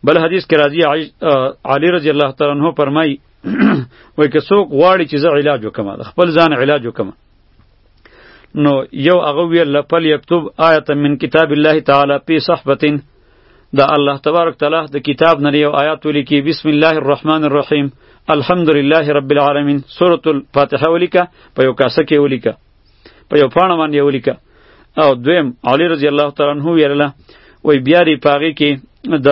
بل حدیث کې راضي علی رضی الله تعالی عنہ فرمایي وای که څوک غواړي چې زه علاج وکم د خپل ځان علاج وکم نو یو هغه ویل لپل یکتب آیت من کتاب الله تعالی په صحبتین دا الله تبارک تعالی د کتاب نه یو آیات ولیکي بسم الله الرحمن الرحیم الحمدلله رب العالمین سورۃ الفاتحه ولیکه په یو کاسه کې ولیکه په یو پاڼه باندې ولیکه او دویم علی رضی الله تعالی عنہ ویله وای بیا ری پاغي کې د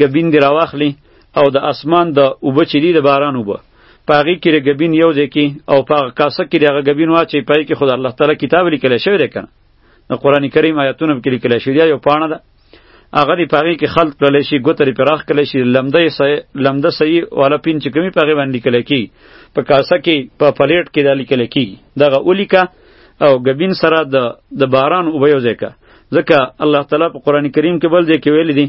ګبین دی راواخلی او د اسمان د اوبه چې دي د باران اوبه په هغې کې د ګبین یو ځای کې او په هغه کاسه کې د هغه ګبین واچوي په هغې کې خو د الله تعالی کتاب لیکلی شوی دی که نه د قرآن کریم آیاتونه پکې لیکلی شوي دي یو پاڼه ده هغه دی په هغې کې خلط کړلی شي ګوته دی پراخ کړلی شي لمده لمده صحیح والا پین چې کومي په هغې باندې لیکلی کېږي په کاسه کې په پلیټ کې دا لیکلی کېږي دغه ولیکه او ګبین سره د د باران اوبه یو ځای که ځکه الله تعالی په قرآن کریم کې بل ځای کې ویلی دي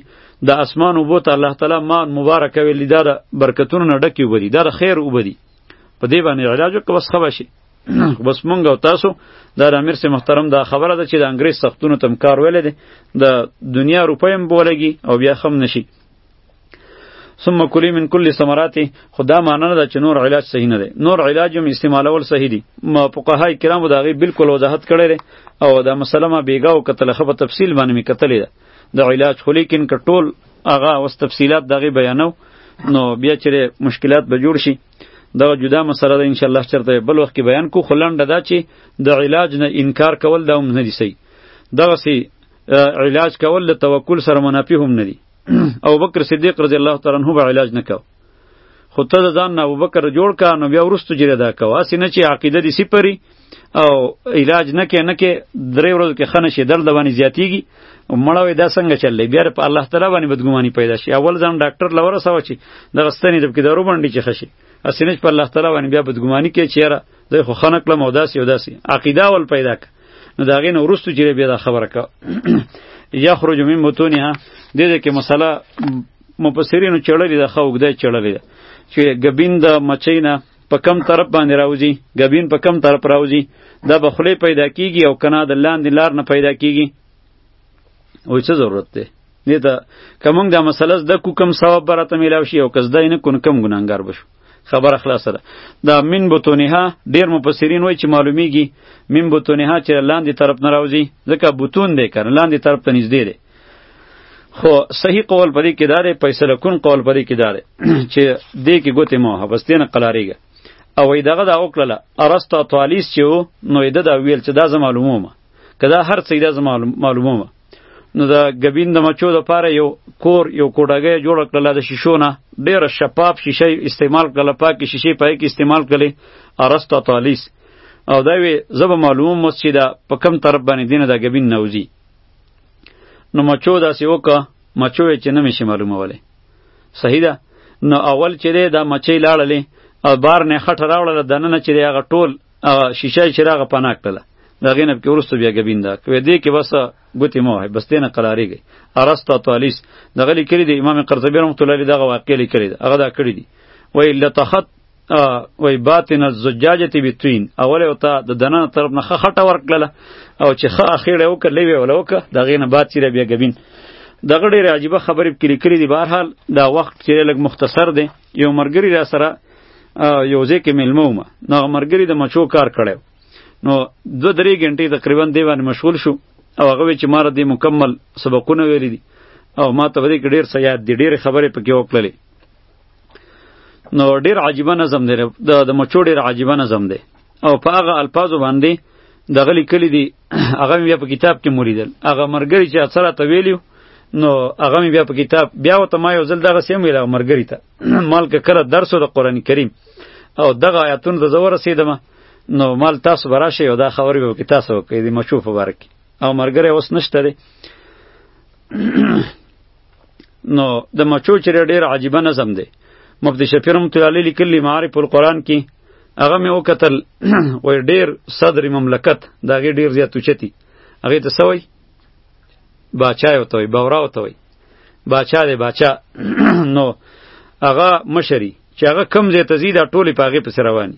د اسمان وبو ته الله تعالی ما مبارک ویل دا د برکتونو نه ډکی وبدي دا د خیر وبدي په دې باندې علاج وکړه بس خبر شي بس مونږ او تاسو دا د امیر سي محترم دا خبره ده چې د انګريز سختونو تم کار ویل دي د دنیا روپیم بولګي او بیا خم نشي ثم کلی من کل ثمرات خدا معنی نه ده چې نور علاج صحیح نه ده نور علاج هم استعمالول صحیح دي فقهای کرامو دا غي بالکل وضاحت کړی او دا مسله ما بیګا او کتل خبر تفصیل باندې کتلې ده د علاج خو لیکن که ټول هغه اوس تفصیلات دغه بیانو نو بیا چیرې مشکلات به جوړ شي دا جدا مسله ده ان شاء الله چرته بل وخت کې بیان کو خلنده دا چې د علاج نه انکار کول دا هم نه دي صحیح دغه سي علاج کول د توکل سره منافی هم نه دي او بکر صدیق رضی الله تعالی عنہ به علاج نه کاوه خو ته د ځان نه ابوبکر جوړ کا نو بیا ورستو جره دا کو اسی نه چې عقیده دې سپری او علاج نه کې نه کې درې ورځې کې خنه شي درد باندې زیاتیږي مړوي دا څنګه چللی بیا په الله تعالی باندې بدګماني پیدا شي اول ځان ډاکټر لور سره چې د غستنې د کې دارو باندې چې خشي اسی نه په الله تعالی باندې بیا بدګماني کې چیرې د خو خنه کلم او داسې او داسې عقیده ول پیدا ک نو دا غینه ورستو جره بیا خبره کا یخرج من متونها دې دې کې مسله مفسرینو چړلې ده خو وګده چړلې ده چې غبین د مچینا په کم طرف باندې راوځي غبین په کم طرف راوځي دا به خلی پیدا کیږي او کنا د لاندې لار نه پیدا کیږي او څه ضرورت دی دې ته کوم دا مسله زده کو کم ثواب برته میلاو شي او کس دای نه کون کم ګناګار بشو خبر خلاصه ده دا من بوتونها ډیر مفسرین وای چې معلومیږي من بوتونها چې لاندې طرف نه راوځي ځکه بوتون دی کار لاندې طرف ته نږدې دی خو صحیح قول پدې کې داره فیصله کن قول پدې کې داره چې دې کې ګوتې مو بس دې نه قلاریږي او وای دغه دا وکړه ارستا توالیس چې و نو یې دا ویل چې دا زما معلومه ما کدا هر څه دا زما معلومه ما نو دا غبین د مچو د پاره یو کور یو کوډګه جوړ کړل د شیشو نه ډیر شفاف شیشه استعمال کړل پاکه شیشه پای کې استعمال کړي ارستا توالیس او دا وی زب معلومه مو چې دا په کم طرف باندې دینه دا غبین نوزی نو مچو داسې وکړه مچو یې چې نه مې شي معلومولی صحیح ده نو اول چې دی دا مچۍ لاړلې او بار نه خټه راوړله دننه چې دی هغه ټول هغه شیشه یې چې راغه پناه کړله د هغې نه پکې وروسته بیا ګبین ده کوې دې کې بس ګوتې مه وهئ بس دې نه قرارېږئ ارستا تالیس دغه لیکلي دي امام قرطبي رحمتالله علیه دغه واقع لیکلې ده هغه دا کړي دي وایي لتخط وای باطن الزجاجه بتوین اول او ته د دنه طرف نه خټه ورکړه او چې خه اخیره وکړه لوي ولا وکړه دغه نه بعد چیرې بیا غبین دغه ډېر عجیب خبرې کلی کلی دی بهر حال دا وخت چې لګ مختصر دی یو مرګری را سره یو ځکه ملمو ما نو مرګری د مچو کار کړو نو دو درې غنټې تقریبا دی باندې مشغول شو او هغه چې مار دی مکمل سبقونه ویلي دي او ما ته ورې ډېر سیاد دي ډېر خبرې پکې وکړلې نو ډیر عجیبه نظم دی د مچو ډیر عجیبه نظم دی او په هغه الفاظو باندې دغه لیکلي دي هغه مې بیا په کتاب کې مولیدل هغه مرګري چې اکثره ته ویلیو نو هغه مې بیا په کتاب بیا ورته ما یو ځل دغه سیم ویل هغه مرګري ته مال که کله درس د قرآن کریم او دغه آیاتونو ته زه ورسېدم نو مال تاسو به راشئ او دا خبرې به پکې تاسو وکړئ د مچو په باره کې او مرګری اوس نشته دی نو د مچو چیرې ډیر عجیبه نظم دی مفتی شفیع رحمت الله علیه لیکلی معارف القرآن کې هغه مې وکتل وای ډیر صدر مملکت دا غي ډیر زیات اوچتی هغه ته سوی باچا یو توي باورا وتوي باچا دی باچا نو هغه مشری چې هغه کم زی ته زیاده ټوله پاغه پس رواني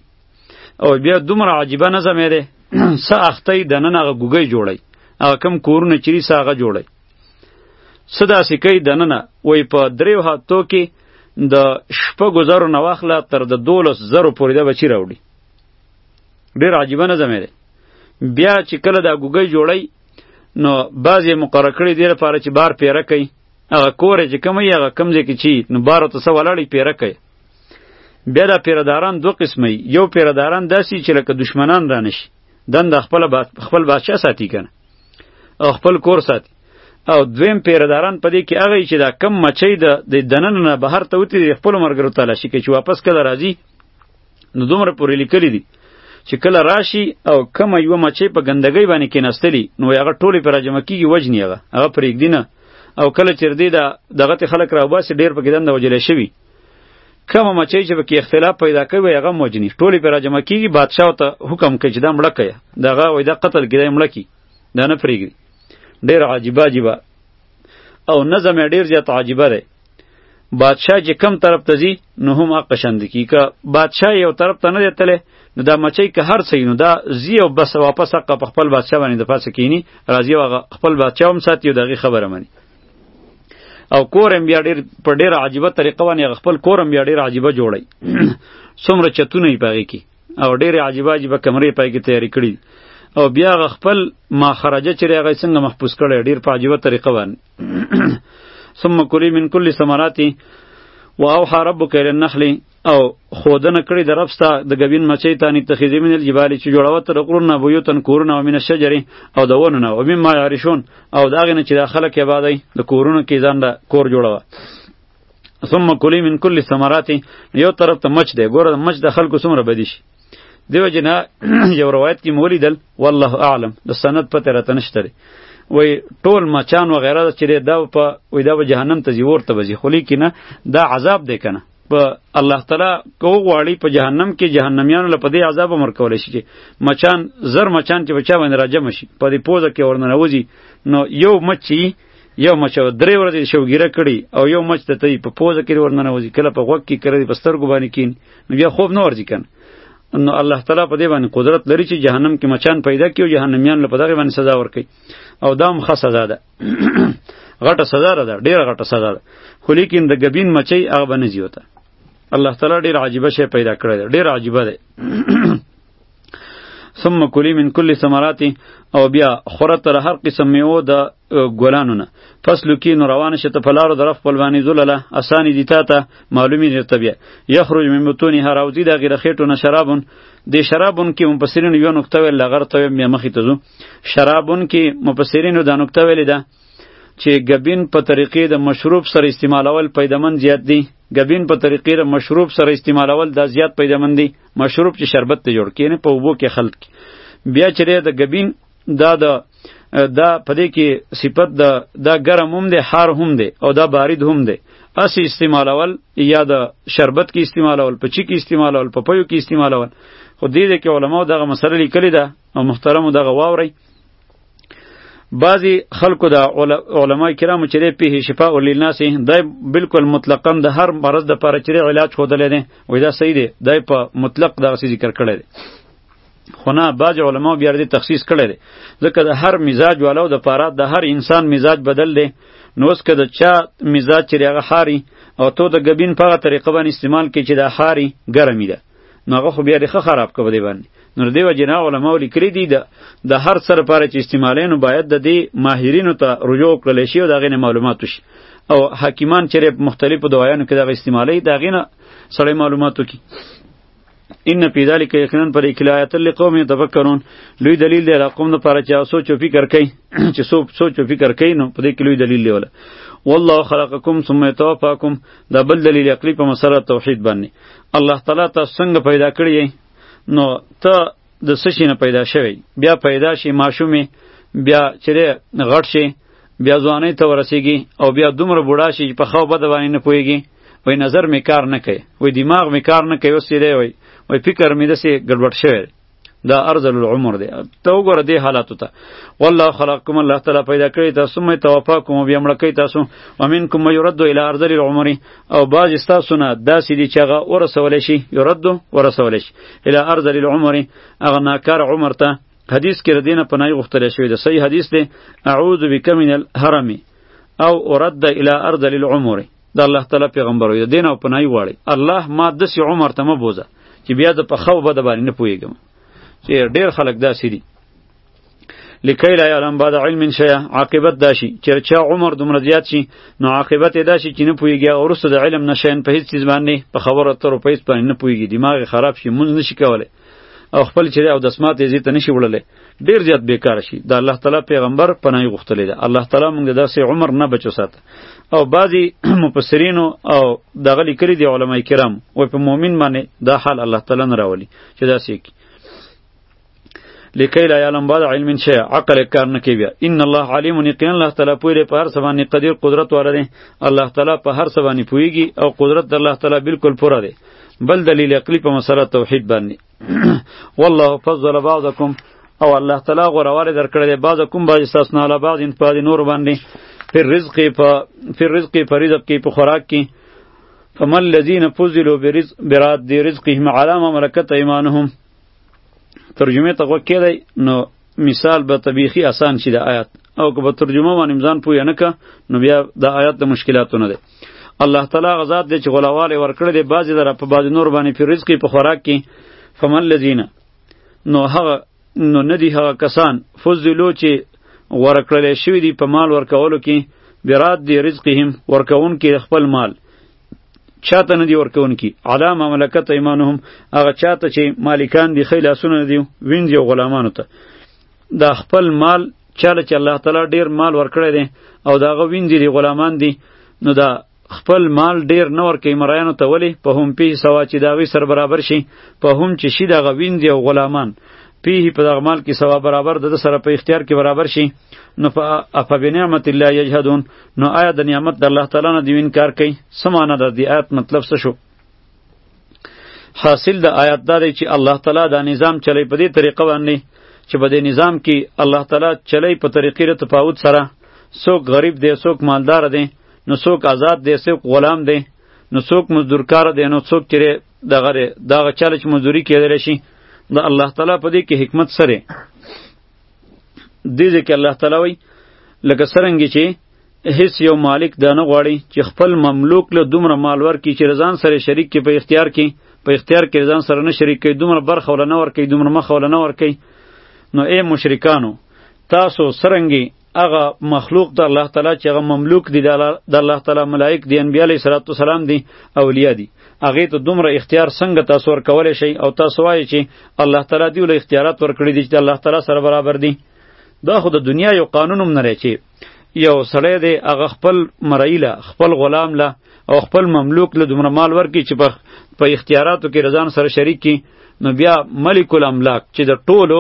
او بیا دومره عجیبه نظم دی سه اخته دنن هغه ګوګي جوړی هغه کم کورونه چری ساغه جوړی څه داسې کوي دننه وایي په دریو هفتو کې د شپږو زرو نه واخله تر د دولس زرو پورې دا بچی راوړي ډېر عجیبه نظم دی بیا چې کله دا ګوګۍ جوړی نو بعض یې مقرر کړي دې لپاره چې بار پیره کوي هغه کور چې کوم یې هغه کم ځای کې چی نو بار ته څه ولاړی پیره کوي بیا دا پیرداران دو قسمه یو پیرداران داسي چې لکه دشمنان رانشي دند خپل خپل بادشاه ساتي کنه او خپل کور ساتي او دویم پیرداران په دې کې هغه چې دا کم مچۍ د د دننه نه بهر ته وتی د خپل مرګرو تلاشي کوي چې واپس کله راځي نو دومره پورې لیکلي دي چې کله راشي او کم یو مچۍ په ګندګۍ باندې کې نستلی نو هغه ټوله پر جمع کیږي وجنی هغه هغه پرېږدي نه او کله چې دې دا دغه خلک راوباسي ډیر په ګدند وجل شوی کومه مچۍ چې پکې اختلاف پیدا کوي هغه موجني ټولې په راجمع کیږي بادشاه ته حکم کوي چې دا مړه کوي دغه وای دا قتل کړي مړه کی دا نه پریږدي ډیر عجیبه عجیبه او نظم ډیر زیات عجیبه دی بادشاه چې کم طرف ته ځي نو هم حق شند کی که بادشاه یو طرف ته نه دی تللی نو دا مچۍ که هر څه نو دا زی او بس واپس حق په خپل بادشاه باندې د پاسه کینی راځي هغه خپل بادشاه هم ساتي او دغه خبره مني او کورم بیا ډیر په ډیر عجیبه طریقه باندې خپل کورم بیا ډیر عجیبه جوړی څومره چتونه یې پاږي کی او ډیر عجیبه عجیبه کمرې پای کې تیاری کړی او بیا خپل ما خرجه چې هغه څنګه محفوظ کړی ډیر په عجیبه طریقه باندې ثم کلی من کل ثمرات واوحى ربك الى النخل او خودنه کړی د رب ستا د ګوین مچی تانی تخیزی من الجبال چې جوړاوه تر غرونه نه بویوتن کورونه او من الشجر او د ونه نه او مما یعرشون او دا غنه چې د خلک عبادت د کورونو کې ځان د کور جوړاوه ثم کلی من کل ثمرات یو طرف ته مچ دی ګوره مچ د خلکو څومره بدی شي دیو جنا یو روایت کې مولیدل والله اعلم د سند پته راته نشته وای ټول مچان و غیره چې دا په وای دا به جهنم ته زیور ته وځي خو لیکنه دا عذاب دی کنه په الله تعالی کو غواړي په جهنم کې جهنميانو له پدې عذاب امر کول شي چې مچان زر مچان چې بچا باندې راجم شي په دې پوزه کې ورننه وځي نو یو مچي یو مچ درې ورځې شوګیره کړي او یو مچ ته تی په پوزه کې ورننه وځي کله په غوږ کې کړي په سترګو باندې کین نو بیا خوب نه ورځي کنه نو الله تعالی په دې باندې قدرت لري چې جهنم کې مچان پیدا کړي او جهنميان له پدغه باندې سزا ورکړي او دا هم ښه سزا ده غټه سزا ده ډیره غټه سزا ده خو لیکن د غبین مچي هغه بنه زیوته الله تعالی ډیر عجیب شی پیدا کړی دی ډیر عجیب دی ثم کلی من کل ثمرات او بیا خوره تر هر قسم میوه د ګلانو نه فصل کی نو روان شه ته پلارو درف پلوانی زلله اسانی دیتا ته معلومی نه طبیع یخرج من بطون هراوزی د غیر خېټو نه شرابون د شرابون کې مفسرین یو نقطه ویل لغر ته مې مخې ته زو شرابون کې مفسرینو دا نکته ویلې ده چې ګبین په طریقې د مشروب سره استعمالول پیدمن زیات دي ګبین په طریقې د مشروب سره استعمالول دا زیات پیدمن دي مشروب چې شربت ته جوړ کینې په وبو کې خلط کی. بیا چې د ګبین دا د دا پدې کې صفت دا دا ګرم هم دی حار هم دی او دا بارد هم دی اسی استعمالول یا د شربت کې استعمالول په چی کې استعمالول په پيو کې استعمالول خو دې دې کې علماو دغه مسله لیکلې ده او محترم دغه واوري بعضی خلکو د علما کرامو چې د پیه شفاء للناس دا بالکل مطلقاً د هر مرض د پاره چې علاج خودلې دي وای دا صحیح دی دا په مطلق دغه څه ذکر کړی دی خو نه بعض علما بیا دې تخصیص کړی دی ځکه د هر مزاج والو د پاره د هر انسان مزاج بدل دی نو اوس که د چا مزاج چې هغه حاری او تو د ګبین په طریقه باندې استعمال کې چې د حاری ګرمی ده نو هغه خو بیا د ښه خراب کوي دی باندې نو دیو جنا علماء لیکلي دي د هر سر لپاره چې استعمالین باید د دې ماهرینو ته رجوع کړل شي او دغه معلومات شي او حکیمان چې مختلفو دوايانو کې دغه استعمالي دغه نه سړی معلوماتو کی ان په ذالک یقینا پر اکلایت لقوم یتفکرون لوی دلیل دی قوم د پاره چې سوچ او فکر کوي چې سوچ سوچ او فکر کوي نو په دې کې لوی دلیل دی ولا والله خلقکم ثم یتوفاکم دا بل دلیل عقلی په مسله توحید باندې الله تعالی ته څنګه پیدا کړی نو ته د سشي نه پیدا شوی بیا پیدا شي ماشومې بیا چیرې غټ شي بیا ځواني ته ورسیږي او بیا دومره بوډا شي چې په خو بد باندې نه پويږي وای نظر می کار نه کوي وای دماغ می کار نه کوي اوس یې دی وای وای فکر می دسه ګډوډ شوی دا ارزل العمر دی ته وګوره دې حالاتو ته والله خلقکم الله تعالی پیدا کړی تاسو مې توفاکم بیا مړ کړی تاسو ومنکم من يرد الى ارذل العمر او باز تاسو نه داسې دي چې هغه ورسول شي يرد ورسول شي الى ارذل العمر هغه ناکار عمر ته حدیث کې ردینه پنای غوښتل شوی دی صحیح حدیث دی اعوذ بک من الحرم او ارد الى ارذل العمر د الله تعالی پیغمبر وي دین او پناهي غواړي الله ما داسې عمر ته مه بوزه چې بیا د په خو بده باندې نه پوهېږم چې ډېر خلک داسې دي لکه لا یعلم بعد علم شیئا عاقبت داشي چې چا عمر دومره زیات شي نو عاقبت یې داشي چې نه پوهېږي او وروسته د علم نه شین په هیڅ چیز باندې په خبرو اترو په هیڅ باندې نه پوهېږي دماغ یې خراب شي مونځ نشي کولی او خپل چې او دسمات یې ته نشي وړلی ډېر زیات بیکاره شي د الله تعالی پیغمبر پناهي غوښتلې ده الله تعالی موږ داسې عمر نه بچو ساته او بعضی مفسرینو او دغه لیکلي دي علما کرام وای په مؤمن باندې دا حال الله تعالی نه راولي چې داسې کی لکی لا یعلم بعد علم شی عقل کار نه کی بیا ان الله علیم یقینا الله تعالی پوره په هر څه باندې قدیر قدرت والا دی الله تعالی په هر څه باندې پویږي او قدرت د الله تعالی بالکل پوره دی بل دلیل عقلی په مسله توحید باندې والله فضل بعضکم او الله تعالی غورواله درکړی دی بعض کوم بعض تاسو نه علا بعض ان په دې نور باندې پر رزق په پر رزق پر رزق کې په خوراک کې فمن الذين فضلوا برزق براد دي رزقهم على ما ملكت ايمانهم ترجمه ته وکړی نو مثال به طبيخي آسان شي د آیات او که په ترجمه باندې ځان پوی نه کا نو بیا د آیات د مشکلاتو نه ده الله تعالی غزاد دې چې غلاواله ورکړي دې بعضی در په بعضی نور باندې په رزق په خوراک کې فمن لذین نو هغه نو ندی هغه کسان فضلو چې ورکړل شوی دی په مال ورکولو کې براد دی رزقهم ورکون کې خپل مال چاته ندی ورکون کی علامه ملکت ایمانهم هغه چاته چې مالکان دی خیلاسونه دی وینځي غلامانو ته دا خپل مال چاله چې الله تعالی ډیر مال ورکړی دی او دا غوین دي غلامان دي نو دا خپل مال ډیر نه ورکې مرایانو ته ولی په هم پی سوا چې دا غي سر برابر شي په هم چې شي دا غوین دي او غلامان پیه په دغه مال کې سوا برابر د سره په اختیار کې برابر شي نو اف بنعمت الله یجحدون نو آیا د نعمت د الله تعالی نه دی انکار کوي سمانه د دې آیت مطلب څه شو حاصل د آیات دا دی چې الله تعالی دا نظام چلی په دې طریقه باندې چې په دې نظام کې الله تعالی چلی په طریقې له تفاوت سره څوک غریب دی څوک مالدار دی نو څوک آزاد دی څوک غلام دی نو څوک مزدورکار دی نو څوک چې دغه دی دغه چاله چې مزدوري کېدلی شي د الله تعالی په دې کې حکمت سره دې ځکه الله تعالی وایي لکه څرنګه چې هیڅ یو مالک دا نه غواړي چې خپل مملوک له دومره مال ورکړي چې ځان سره شریک کې په اختیار کې په اختیار کې ځان سره نه شریک کوي دومره برخه ولا نه ورکوي دومره مخه ولا نه ورکوي نو ای مشرکانو تاسو سرنګي هغه مخلوق د الله تعالی چې هغه مملوک دي د الله تعالی ملائک دي انبیاء علیه صلوات و سلام دي اولیاء دي هغه ته دومره اختیار څنګه تاسو ورکول شي او تاسو وایي چې الله تعالی دی ول اختیارات ورکړي دي چې الله تعالی سره برابر دي دا خو د دنیا یو قانون هم نه رچی یو سړی دی هغه خپل مرعی له خپل غلام له او خپل مملوک له دومره مال ورکړي چې په اختیاراتو کې رضان سره شریک کړي نو بیا ملک الاملاک چې د ټولو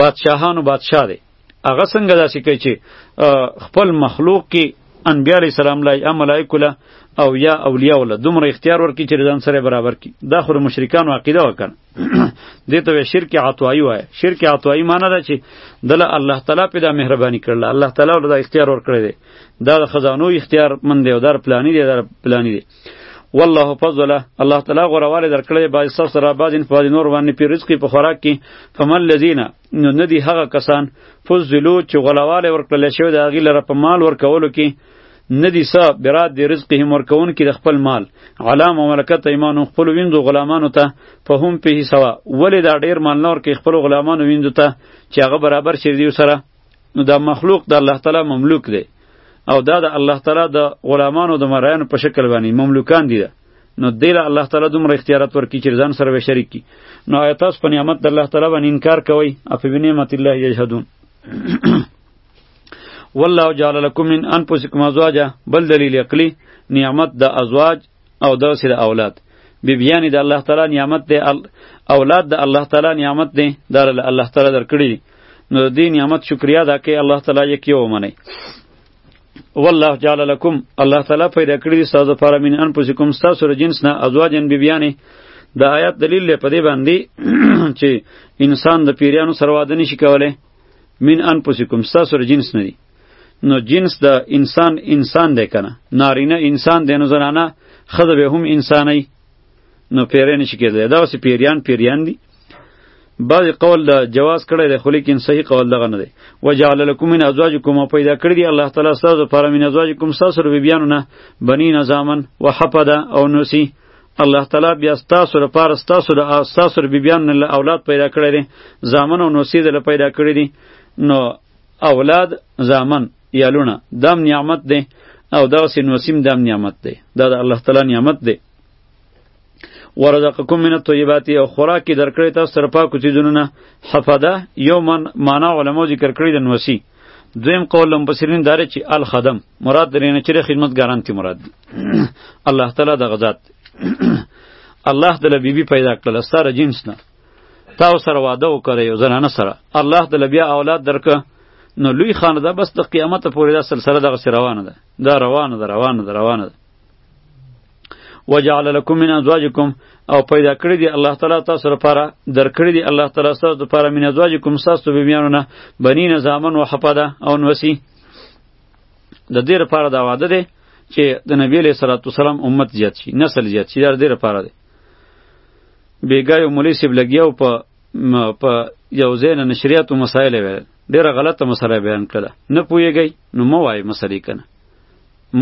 بادشاهانو بادشاه دی هغه څنګه داسې کوي چې خپل مخلوق کې انبیاء علیه السلام لا یا ملائکه له او یا اولیاء له دومره اختیار ورکړي چې رضان سره برابر کړي دا خو د مشرکانو عقیده وکړه دې ته شرک عطوایی وای شرک عطوایی معنی دا چې دل الله تعالی په دا مهرباني کړل الله تعالی ول دا اختیار ور کړی دی دا خزانو اختیار مند دی او در پلانی دی در پلانی دی والله فضله الله تعالی غورواله درکړی باز سره باز ان په نور باندې په رزق په خوراک کې فمل الذین نو نه دي هغه کسان فضلو چې غلواله ورکړل شوی د هغې لره په مال ورکولو کې نه دي څه براد د رزقهم ورکوونکي د خپل مال علا مملکت ایمانو خپلو ویندو غلامانو ته په هم پهې سوه ولې دا ډېر مال نه ورکوي خپلو غلامانو ویندو ته چې هغه برابر شي دیو سره نو دا مخلوق د الله تعالی مملوک دی او دا د الله تعالی د غلامانو د مرایانو په شکل باندې مملوکان دي ده نو دې له الله تعالی دومره اختیارات ورکړي چې ځان سره به شریک کړي نو آیا تاسو په نعمت د الله تعالی باندې انکار کوئ اف بنعمت الله یجحدون والله جعل لكم من انفسكم ازواجا بل دلیل عقلی نعمت د ازواج او د سره اولاد بیبیان د الله تعالی نعمت دی اولاد د الله تعالی نعمت دی دا الله تعالی درکړي نو د دې نعمت شکریا ده کې الله تعالی یې کیو منی والله جعل لكم الله تعالی پیدا کړی تاسو لپاره من انفسکم تاسو ر جنس نه ازواجن بیبیانې د آیات دلیل لري په دې باندې چې انسان د پیریانو سره واده نشي کولای من انفسکم تاسو ر جنس نه دي نو جنس د انسان انسان دی کنه نارینه انسان دی نو زنانه خزه به هم انساني نو پیری نشي کېدای دا اوس پیریان پیریان دي بعض قول د جواز کړی دی خو لیکن صحیح قول دغه نه دی وجعل لكم من ازواجكم او پیدا کړی دی الله تعالی ستاسو لپاره من ازواجکم ستاسو له بیبیانو نه بنی نظامن وحفدا او نوسی الله تعالی بیا ستاسو لپاره ستاسو د ستاسو له بیبیانو نه اولاد پیدا کړی دی زامن او نوسی د پیدا کړی دی نو اولاد زامن یا لونه دام نعمت دی او دغسې نوسیم دام نعمت دی دا د الله تعالی نعمت دی ورزقکم من الطیبات او خوراک کې درکړی تاسو سره پاکو چیزونو نه حفده یو من معنا علماو ذکر کړی د نوسی دویم قول لم بصیرین داره چې الخدم مراد درې نه چې خدمت ګاران کې مراد الله تعالی د غزاد الله د لبیبی پیدا کړل ستاره جنس نه تاسو سره واده وکړی یو زنانه سره الله د لبیا اولاد درکه نو لوی خانه ده بس د قیامت پورې دا سلسله دغه روانه ده دا روانه ده روانه ده روانه ده وجعل لكم من ازواجكم او پیدا کړی دی الله تعالی تاسو لپاره در کړی دی الله تعالی تاسو لپاره من ازواجکم تاسو به میانو نه بنین زامن او حفده او نوسی د دې لپاره دا وعده ده چې د نبی له صلوات والسلام امت زیات شي نسل زیات شي دا د دې لپاره ده بیګا یو مولوی سیب لګیاو په په یو زین نشریات او مسائل ویل ډیره غلطه مسله بیان کړه نه پویږی نو مو وای مسلې کنه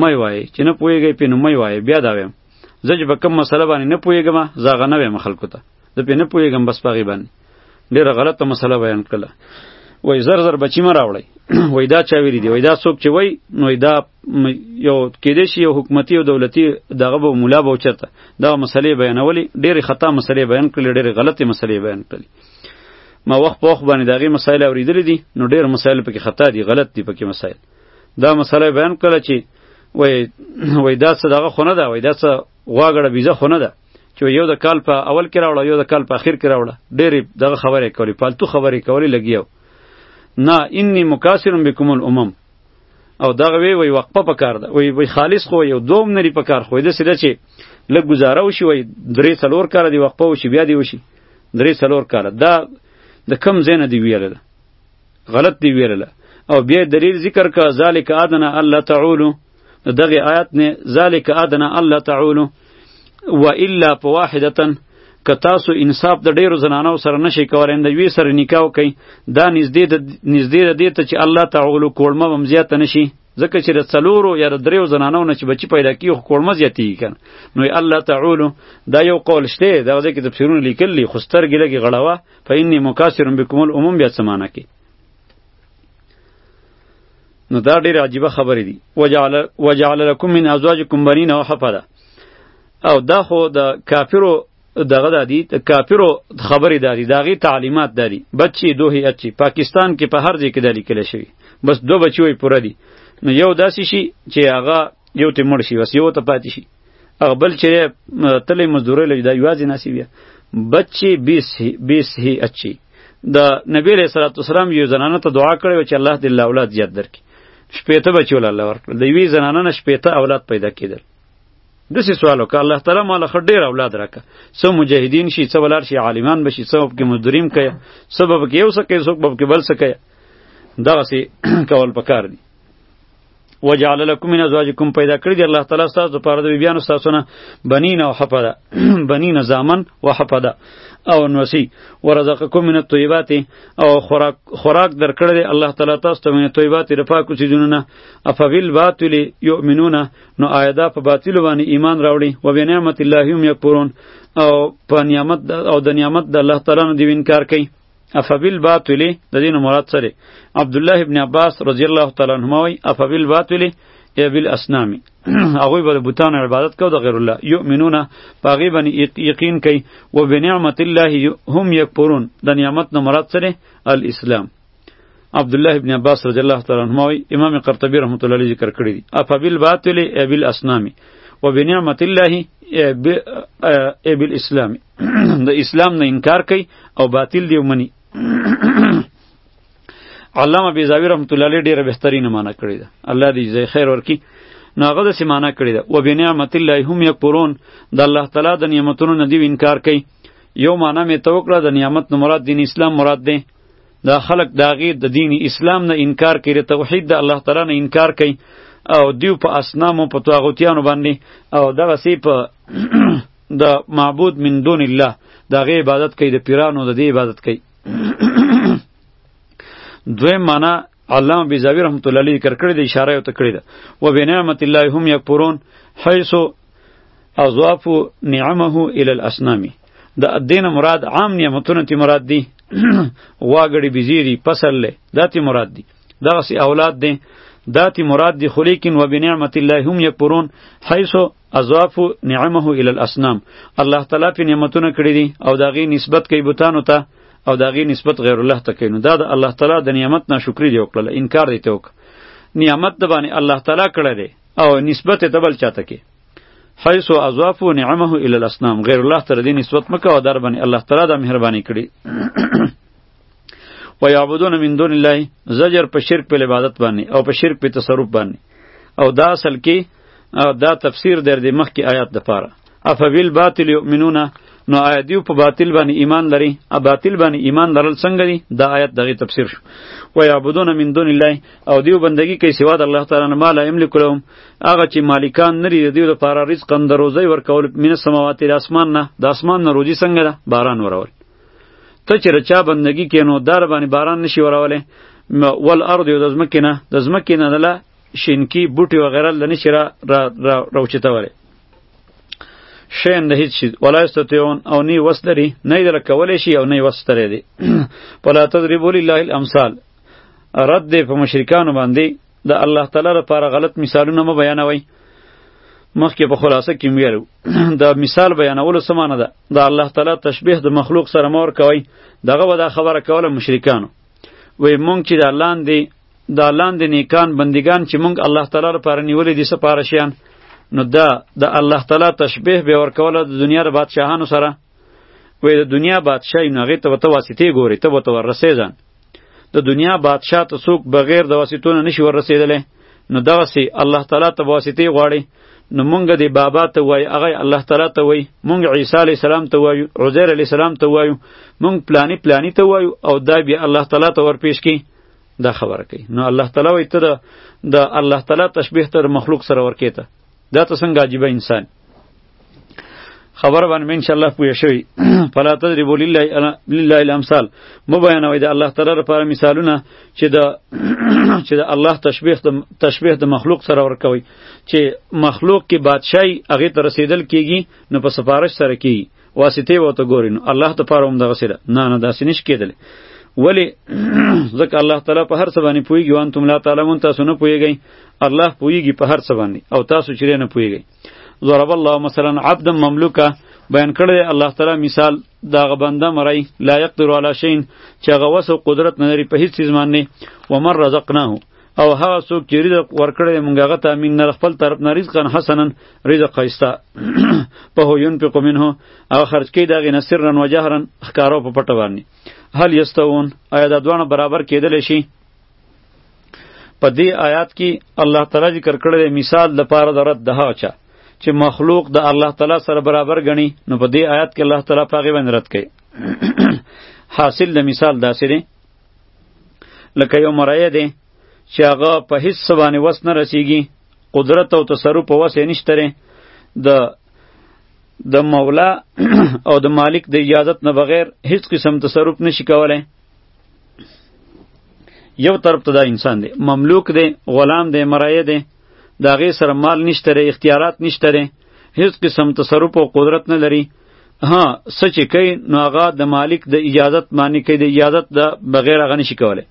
مې وایي چې نه پوهېږئ پې نو مې وایي بیا دا ویم زه چې په کوم مسله باندې نه پوهېږم زه هغه نه ویم خلکو ته زه پې نه پوهېږم بس په هغې باندې ډېره غلطه مسله بیان کړله وای زر زر بچی ما راوړی وای دا چا ویری دی وای دا څوک چې وای نو دا یو کېدې شي یو حکومتي او دولتي دغه به مولا به چرته دا مسلې بیانولې ډېری خطا مسلې بیان کړلې ډېری غلطې مسلې بیان کړلې ما وخت په وخت باندې دغه مسایل اوریدلې دي نو ډېر مسایل پکې خطا دي غلط دي پکې مسایل دا مسله بیان کړه چې وای وای دا څه دغه خونه ده وای دا څه غواګړه بیزه خونه ده چې یو د کال په اول کې راوړه یو د کال په اخر کې راوړه ډېرې دغه خبرې کولې پالتو خبرې کولې لګیاو نه انی مکاسر بكم الامم او دغه وی وی وقفه پکار ده وی وی خالص خو یو دوم نری پکار خو دې سره چې لږ گزاره وشي وی درې څلور کال دی وقفه وشي بیا دی وشي درې څلور کال دا د کم زینه دی ویل ده غلط دی ویلله او بیا دلیل ذکر کا ذالک ادنا الله تعالی دغه آیات نه ذالک ادنا الله تعالی و الا فواحدتن که تاسو انصاف د ډیرو زنانو سره نشي کولای د وی سره نکاح وکړي دا نږدې د نږدې د دې ته چې الله تعالی کولمه هم زیاته نشي ځکه چې د څلورو یا د دریو زنانو نه چې بچی پیدا کیږي خو کولمه زیاتیږي کنه نو الله تعالی دا یو قول شته دا ځکه چې تفسیرونه لیکلي خو سترګې لګي غړوه فإني مکاثر بكم الأمم بیا څه معنی کې نو دا ډېر عجیبه خبرې دي وجعل وجعل لكم من ازواجكم بنين وحفظا او دا خو د کافرو دغه دادی د کافرو خبرې دادی داغي تعلیمات دادی بچي دوه اچي پاکستان کې په هر ځای کې دلی کله شوی بس دو بچي وي پوره دي نو یو داسې شي چې هغه یو ته مړ شي بس یو ته پاتې شي اغبل چې تلې مزدورې لږ دا یوازې ناسی بیا بچي بیس هی بیس هی اچي د نبی رسول الله صلوات والسلام یو زنانه ته دعا کړې و چې الله دې الله اولاد زیات درکړي شپېته بچي ول الله ورکړل د یوې زنانه نه شپېته اولاد پیدا کېدل دسی سوال وکړه الله تعالی مال خ ډیر اولاد راکړه سو مجاهدین شي څو ولار شي عالمان بشي څو په مدریم کیا سبب کې یو سکه سو په کې بل سکه دغه سي کول پکار دي وجعل لكم من ازواجكم پیدا کړی دی الله تعالی تاسو لپاره د بیبیانو تاسو نه بنین او حفظه بنین زامن او حفظه او نوسی ورزقکم من الطیبات او خوراک خوراک درکړی دی الله تعالی تاسو ته من الطیبات د پاکو چیزونو نه افبیل باطل یؤمنون نو آیدا په باطل باندې ایمان راوړي و بنعمت الله هم یکفرون او په نعمت او د نعمت د الله تعالی نه دی انکار کوي افبیل باطل د دین مراد سره عبد الله ابن عباس رضی الله تعالی عنهما وی افبیل باطل یا بیل اسنام هغه به بوتان عبادت کو د غیر الله یؤمنون پاغي باندې یقین کوي و بنعمت الله هم یکفرون د نعمت نه مراد سره الاسلام عبد الله ابن عباس رضی الله تعالی عنهما وی امام قرطبی رحمت الله علیه ذکر کړی دی افبیل باطل یا بیل اسنام و بنعمت الله ای بالاسلام د اسلام نه انکار کوي او باطل دی ومني علامه بیزاوی رحمت الله علیه ډیره بهترینه معنی کړې ده الله دې جزای خیر ورکړي نو هغه داسې معنا کړې ده و بنعمت الله هم یکفرون د الله تعالی د نعمتونو نه دیو انکار کوي یو معنا مې ته وکړه د نعمت نه مراد دین اسلام مراد دی دا خلق د هغې د دین اسلام نه انکار کوي د توحید د الله تعالی نه انکار کوي او دیو په اصنامو په طاغوتیانو باندې او دغسې په د معبود من دون الله د غي عبادت کوي د پیرانو د دې عبادت کوي دوی معنا علامه بیزاوی رحمت الله علیه ذکر کړی د اشاره یو تکړه ده و بنعمت الله هم یکفرون حيث اضاف نعمه الى الاصنام د دین مراد عام نعمتونه تی مراد دی واګړي بزیری پسل له داتی مراد دی دغه اولاد دی داتی مراد دی خو لیکن و بنعمت الله هم یکفرون حيث اضاف نعمه الى الاصنام الله تعالی په نعمتونه کړی دي او داغي نسبت کوي بوتانو ته او داغي نسبت غیر الله ته کوي نو دا د الله تعالی د نعمت ناشکری دی وکړه انکار دی ته وک نعمت د باندې الله تعالی کړی دی او نسبت ته بل چاته کوي حيث اضاف نعمه الى الاصنام غیر الله ته دې نسبت مکه او در باندې الله تعالی د مهرباني کړی و یعبدون من دون الله زجر په شرک په عبادت باندې او په شرک په تصرف باندې او دا اصل کې او دا تفسیر در دې مخکې آیات د پاره افبیل باطل یؤمنون نو آیا دیو په باطل باندې ایمان لري ا باطل باندې ایمان لرل څنګه دي دا آیت دغه تفسیر شو و یعبدون من دون الله او دیو بندگی کوي سوا د الله تعالی نه مال املک لهم هغه چې مالکان نری دیو د پاره رزق اند روزي ورکول من سماوات د اسمان نه د اسمان نه روزي څنګه ده باران ورول ته چې رچا بندگی کینو دار باندې باران نشي وراولې ول ارض یو د زمکه نه د زمکه نه دله شینکی بوټي وغیره لنی شي را را را راوچتولی شین د هیڅ شي ولا استطيعون او نی وس لري نه یې لره کولی شي او نه یې وس تری دی فلا تضربوا لله الامثال رد دی په مشرکانو باندې د الله تعالی لپاره غلط مثالونه مه بیانوئ مخکې په خلاصه کې ویلو دا مثال بیانولو څه معنی ده د الله تعالی تشبیه د مخلوق سره مور کوي دغه به دا خبره کوله مشرکانو وی مونږ چې د الله دی دا لاندې نیکان بندگان چې مونږ الله تعالی لپاره نیولې دي سپاره شیان نو دا د الله تعالی تشبیه به ورکوله د دنیا د بادشاهانو سره وې د دنیا بادشاهی نو هغه ته وته واسطه ګوري ته وته ورسې ځان د دنیا بادشاه ته څوک بغیر د واسطو نه نشي ورسېدلې نو دغه سي الله تعالی ته واسطه غواړي نو مونږ دی بابا ته وای هغه الله تعالی ته وای مونږ عیسی علی السلام ته وای عزیر علی السلام ته وای مونږ پلانی پلانی ته وای او دا بیا الله تعالی ته ورپیش کی دا خبره کوي نو الله تعالی وایي ته د الله تعالی تشبیه تر مخلوق سره ورکې ته دا ته څنګه عجیبه انسان خبر باندې ان شاء الله پوه شوی فلا تضرب لله لله الامثال مو بیانوي د الله تعالی لپاره مثالونه چې د چې د الله تشبیه د تشبیه د مخلوق سره ورکوي چې مخلوق کې بادشاہي هغه ته رسیدل کیږي نو په سفارش سره کیږي واسطه وته ګوري نو الله ته پاره هم دغه سره نه نه داسې نش کېدل ولی ځکه الله تعالی په هر څه باندې پویږي وان تم لا تعالی مون تاسو نه پویږئ الله پویږي په هر څه باندې او تاسو چیرې نه پویږئ ضرب الله مثلا عبدا مملوکا بیان کړی الله تعالی مثال دا غبنده مړی لا یقدر علی شین چې هغه وس او قدرت نه لري په هیڅ چیز باندې ومر رزقناه او هغه څوک چې رزق ورکړی دی مونږ هغه ته امین نه خپل طرف نه رزقا حسنا رزق ښایسته په هو ينفق منه او خرج کوي د هغې نه سرا و جهرا ښکاره او په پټه باندې هل یستوون آیا دا دواړه برابر کېدلی شي په دې آیات کې الله تعالی ذکر کړی دی مثال لپاره د رد د هغه چا چې مخلوق د الله تعالی سره برابر ګڼي نو په دې آیات کې الله تعالی په هغې باندې رد کوي حاصل د مثال داسې دی لکه یو مرایه دی چې هغه په هیڅ څه باندې وس نه رسیږي قدرت او تصرف په وس یې نشته دی د د مولا او د مالک د اجازت نه بغیر هیڅ قسم تصرف نشي کولای یو طرف ته دا انسان دی مملوک دی غلام دی مرایه دی دا غي سره مال نشته ری اختیارات نشته ری هیڅ قسم تصرف او قدرت نه لري ها سچ کوي نو هغه د مالک د اجازت معنی کوي د اجازت د بغیر هغه نشي کوله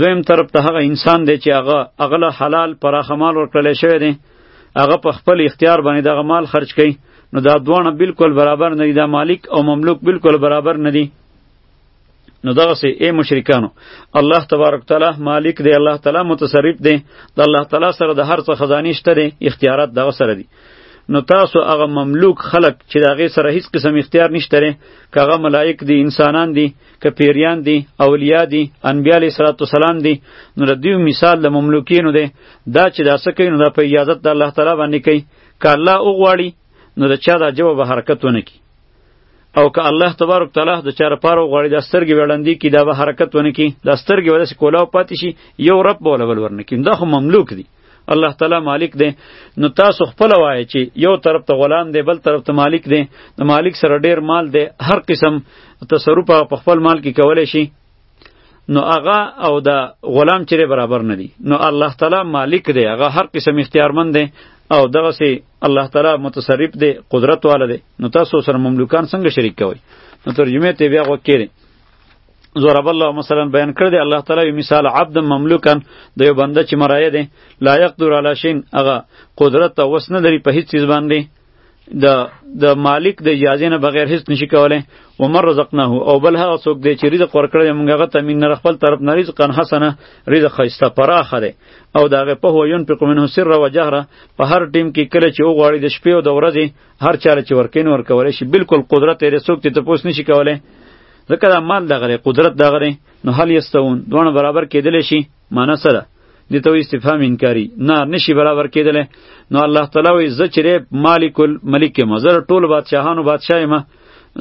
دویم طرف ته هغه انسان دی چې هغه اغله حلال پراخه مال ورکړل شوی دی هغه په خپل اختیار باندې دغه مال خرج کوي نو دا دوه بالکل برابر نه دي دا مالک او مملوک بالکل برابر نه دي نو دغه سي اے مشرکانو الله تبارک تعالی مالک دی الله تعالی متصرف دی د الله تعالی سره د هر څه خزانه شته دی اختیارات دغه سره دی نو تاسو هغه مملوک خلق چې د هغې سره هیڅ قسم اختیار نشته دی که هغه ملایک دي انسانان دي که پیریان دي اولیا دي انبیا علیه صلات وسلام دي نو د دیو مثال د مملوکینو دی دا چې دا څه کوي نو دا په اجازت د الله تعالی باندې کوي که الله وغواړي نو د چا دا جواب حرکت ونه کړي او که الله تبارک تعالی د چاره پاره غوړي د سترګې وړاندې کی دا به حرکت ونه کی د سترګې ولې کولاو پاتې شي یو رب بوله ول ورنه کی دا خو مملوک دی الله تعالی مالک دی نو تاسو خپل وایي چې یو طرف ته غلام دی بل طرف ته مالک دی د مالک سره ډیر مال دی هر قسم تصرف په خپل مال کې کولای شي نو هغه او دا غلام چیرې برابر نه دي نو الله تعالی مالک دی هغه هر قسم اختیارمند دی او دغه سي الله تعالی متصرف دی قدرت والا دی نو تاسو سره مملوکان څنګه شریک کوي نو ترجمه ته بیا وکړي ضرب الله مثلا بیان کړ دی الله تعالی یو مثال عبد مملوکن د یو بنده چې مرایه دی لا یقدر علی شین هغه قدرت او وس نه لري په هیڅ چیز باندې د د مالک د اجازه نه بغیر هیڅ نشي کولای و مر رزقناه او بل هغه څوک دی چې رزق ورکړی موږ هغه ته من خپل طرف نه رزق حسنه رزق خیسته پراخه دی او دغه په هو یون په کومنه سر و جهره په هر ټیم کې کله چې وغواړي د شپې او د ورځې هر چاله چې ورکین ورکول شي بالکل قدرت یې رسوک ته پوس نشي کولای ځکه دا مال دغه قدرت دغه نو هل یستون دوه برابر کېدل شي معنا څه ده دې ته وایي استفهام انکاري نه نشي برابر کېدلی نو الله تعالی وایي زه چې دی مالک الملک یم زه د ټولو بادشاهانو بادشاه یم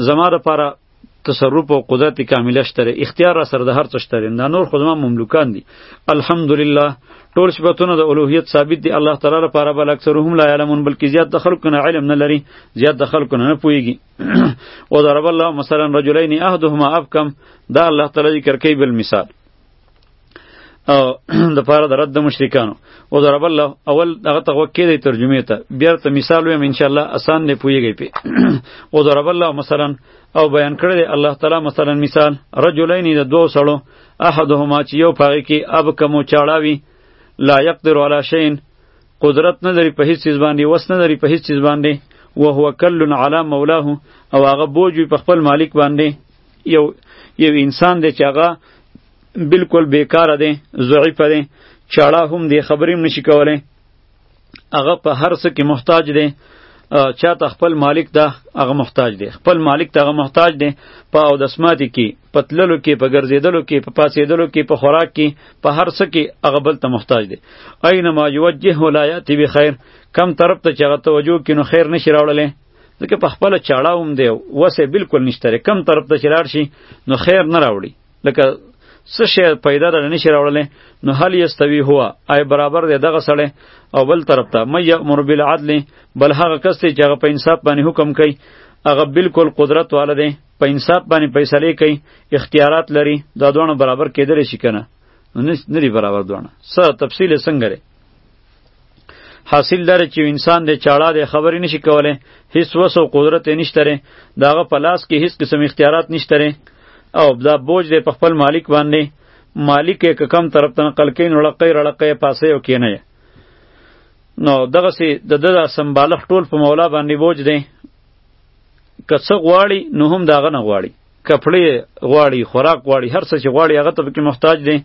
زما دپاره تصرف او قدرت کامله شته اختیار را سره د هر څه شته دا نور خو زما مملوکان دي الحمدلله ټول صفاتونه د اولوهیت ثابت دي الله تعالی لپاره بل اکثرهم لا علمون بلکې زیات د خلکو نه علم نه لري زیات د خلکو نه پوهیږي او ضرب الله مثلا رجلین احدهما ابکم دا الله تعالی ذکر کوي بل مثال او د پاره د رد مشرکانو او ضرب الله اول هغه ته وکې دی ترجمه ته بیا ته مثال ویم ان شاء الله آسان نه پویږي پی او ضرب الله مثلا او بیان کړی دی الله تعالی مثلا مثال رجلین د دوه سړو احدهما چې یو پاره کې اب کمو چاړاوي لا یقدر علی شیء قدرت نه لري په هیڅ چیز باندې وس نه لري په هیڅ چیز باندې وهو کل علی مولاه او هغه بوج په خپل مالک باندې یو یو انسان دی چې هغه بالکل بیکاره دی ضعیف دی چاړه هم دی خبرې هم نشي کولی هغه په هر څه کې محتاج دی چا ته خپل مالک ته هغه محتاج دی خپل مالک ته هغه محتاج دی په او دسماتي کې په تللو کې په ګرځېدلو کې په پاسېدلو کې په خوراک کې په هر څه کې هغه بل ته محتاج دی اینما یوجه ولایات بخیر کم طرف ته چې هغه توجه کینو خیر نشي راوړلی ځکه په خپل چاړه هم دی وسه بالکل نشته کم طرف ته چلاړ شي نو خیر نه راوړي لکه څه شی پیدا را نشي راوړلې نو هل یستوی هوا آی برابر دی دغه سړی او بل طرف ته مې یامر بالعدل بل هغه کس دی چې هغه په انصاف باندې حکم کوي هغه بالکل قدرت والا دی په انصاف باندې فیصله کوي اختیارات لري دا دوه برابر کېدل شي کنه نو نه برابر دوه سره تفصیل څنګه حاصل داره چې انسان د چاړه د خبرې نشي کوله هیڅ وس او قدرت یې نشتره داغه په لاس کې هیڅ قسم اختیارات نشتره او دا بوج دی په خپل مالک باندې مالک یې کم طرف ته نقل کین وړقې رړقې پاسې او کینه نو دغه سي د د سمبالښت ټول په مولا باندې بوج دی که څه غواړي نو هم داغه نه غواړي کپړې غواړي خوراک غواړي هر څه چې غواړي هغه ته پکې محتاج دی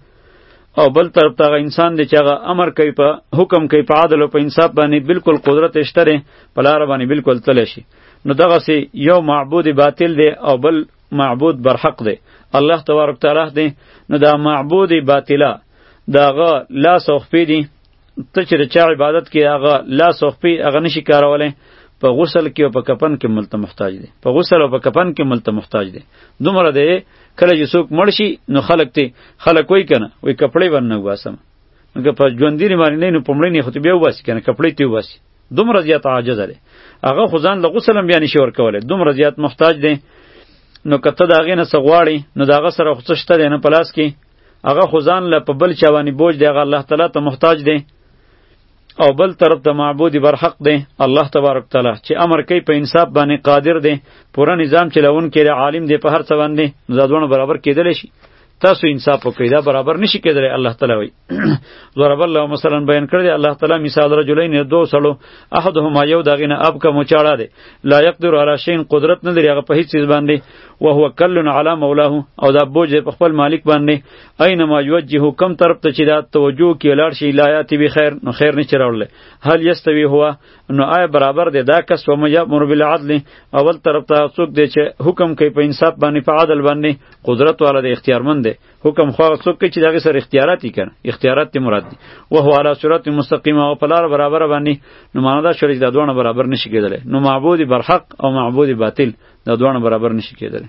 او بل طرف ته انسان دی چې هغه امر کوي په حکم کوي په عدل او په انصاف باندې بالکل قدرت شته دی په لاره باندې بالکل تللی شي نو دغه سي یو معبود باطل دی او بل معبود برحق دی الله تبارک تعالی دی نو دا معبود باطله داغه لاس او خپې دي ته چې د چا عبادت کې هغه لاس او خپې هغه نشي کارولی په غسل کې او په کفن کې ملته محتاج دی په غسل او په کفن کې ملته محتاج دی دومره دی کله چې څوک مړ شي نو خلک ته خلک وای کنه وای کپړې ورنه واسم نو په ژوندې نه باندې نه په مړې نه خو ته بیا واسي کنه کپړې ته واسي دومره زیات عاجز دی هغه خو ځان له غسل بیا نشي ورکولی دومره زیات محتاج دی نو کته دا غینه سغواړي نو داغه سره خو څه شته نه پلاس کې هغه خو ځان له په بل چا باندې بوج دی هغه الله تعالی ته محتاج دی او بل طرف ته معبود برحق دی الله تبارک تعالی چې امر کوي په انصاف باندې قادر دی پوره نظام چلون کې عالم دی په هر څه باندې زادونه برابر کېدل شي تاسو انصاف وکړئ دا برابر نشي کېدلی الله تعالی وایي ضرب الله مثلا بیان کړی الله تعالی مثال رجلین دو سړو احدهما یو دغه نه اب کوم چاړه دی لا یقدر علی شین قدرت نه لري هغه په هیڅ چیز باندې وهو کل علی مولاه او دا بوج په خپل مالک باندې اينما یوجهه کم طرف ته چې دا توجه کې لاړ شي لا یاتی به خیر نو خیر نه چرول هل یستوی هو نو آیا برابر دی دا کس و مجا مر بالعدل اول طرف ته څوک دی چې حکم کوي په انصاف باندې په عدل باندې قدرت والا دی اختیارمند دی حکم خو هغه څوک چې دغه سره اختیارات یې کړ اختیارات ته مراد دي او هو علی صراط مستقیم او په لار برابر باندې نو معنا دا شریک دا دوه برابر نشي کېدلی نو معبود برحق او معبود باطل دا دوانه برابر نشي کېدلی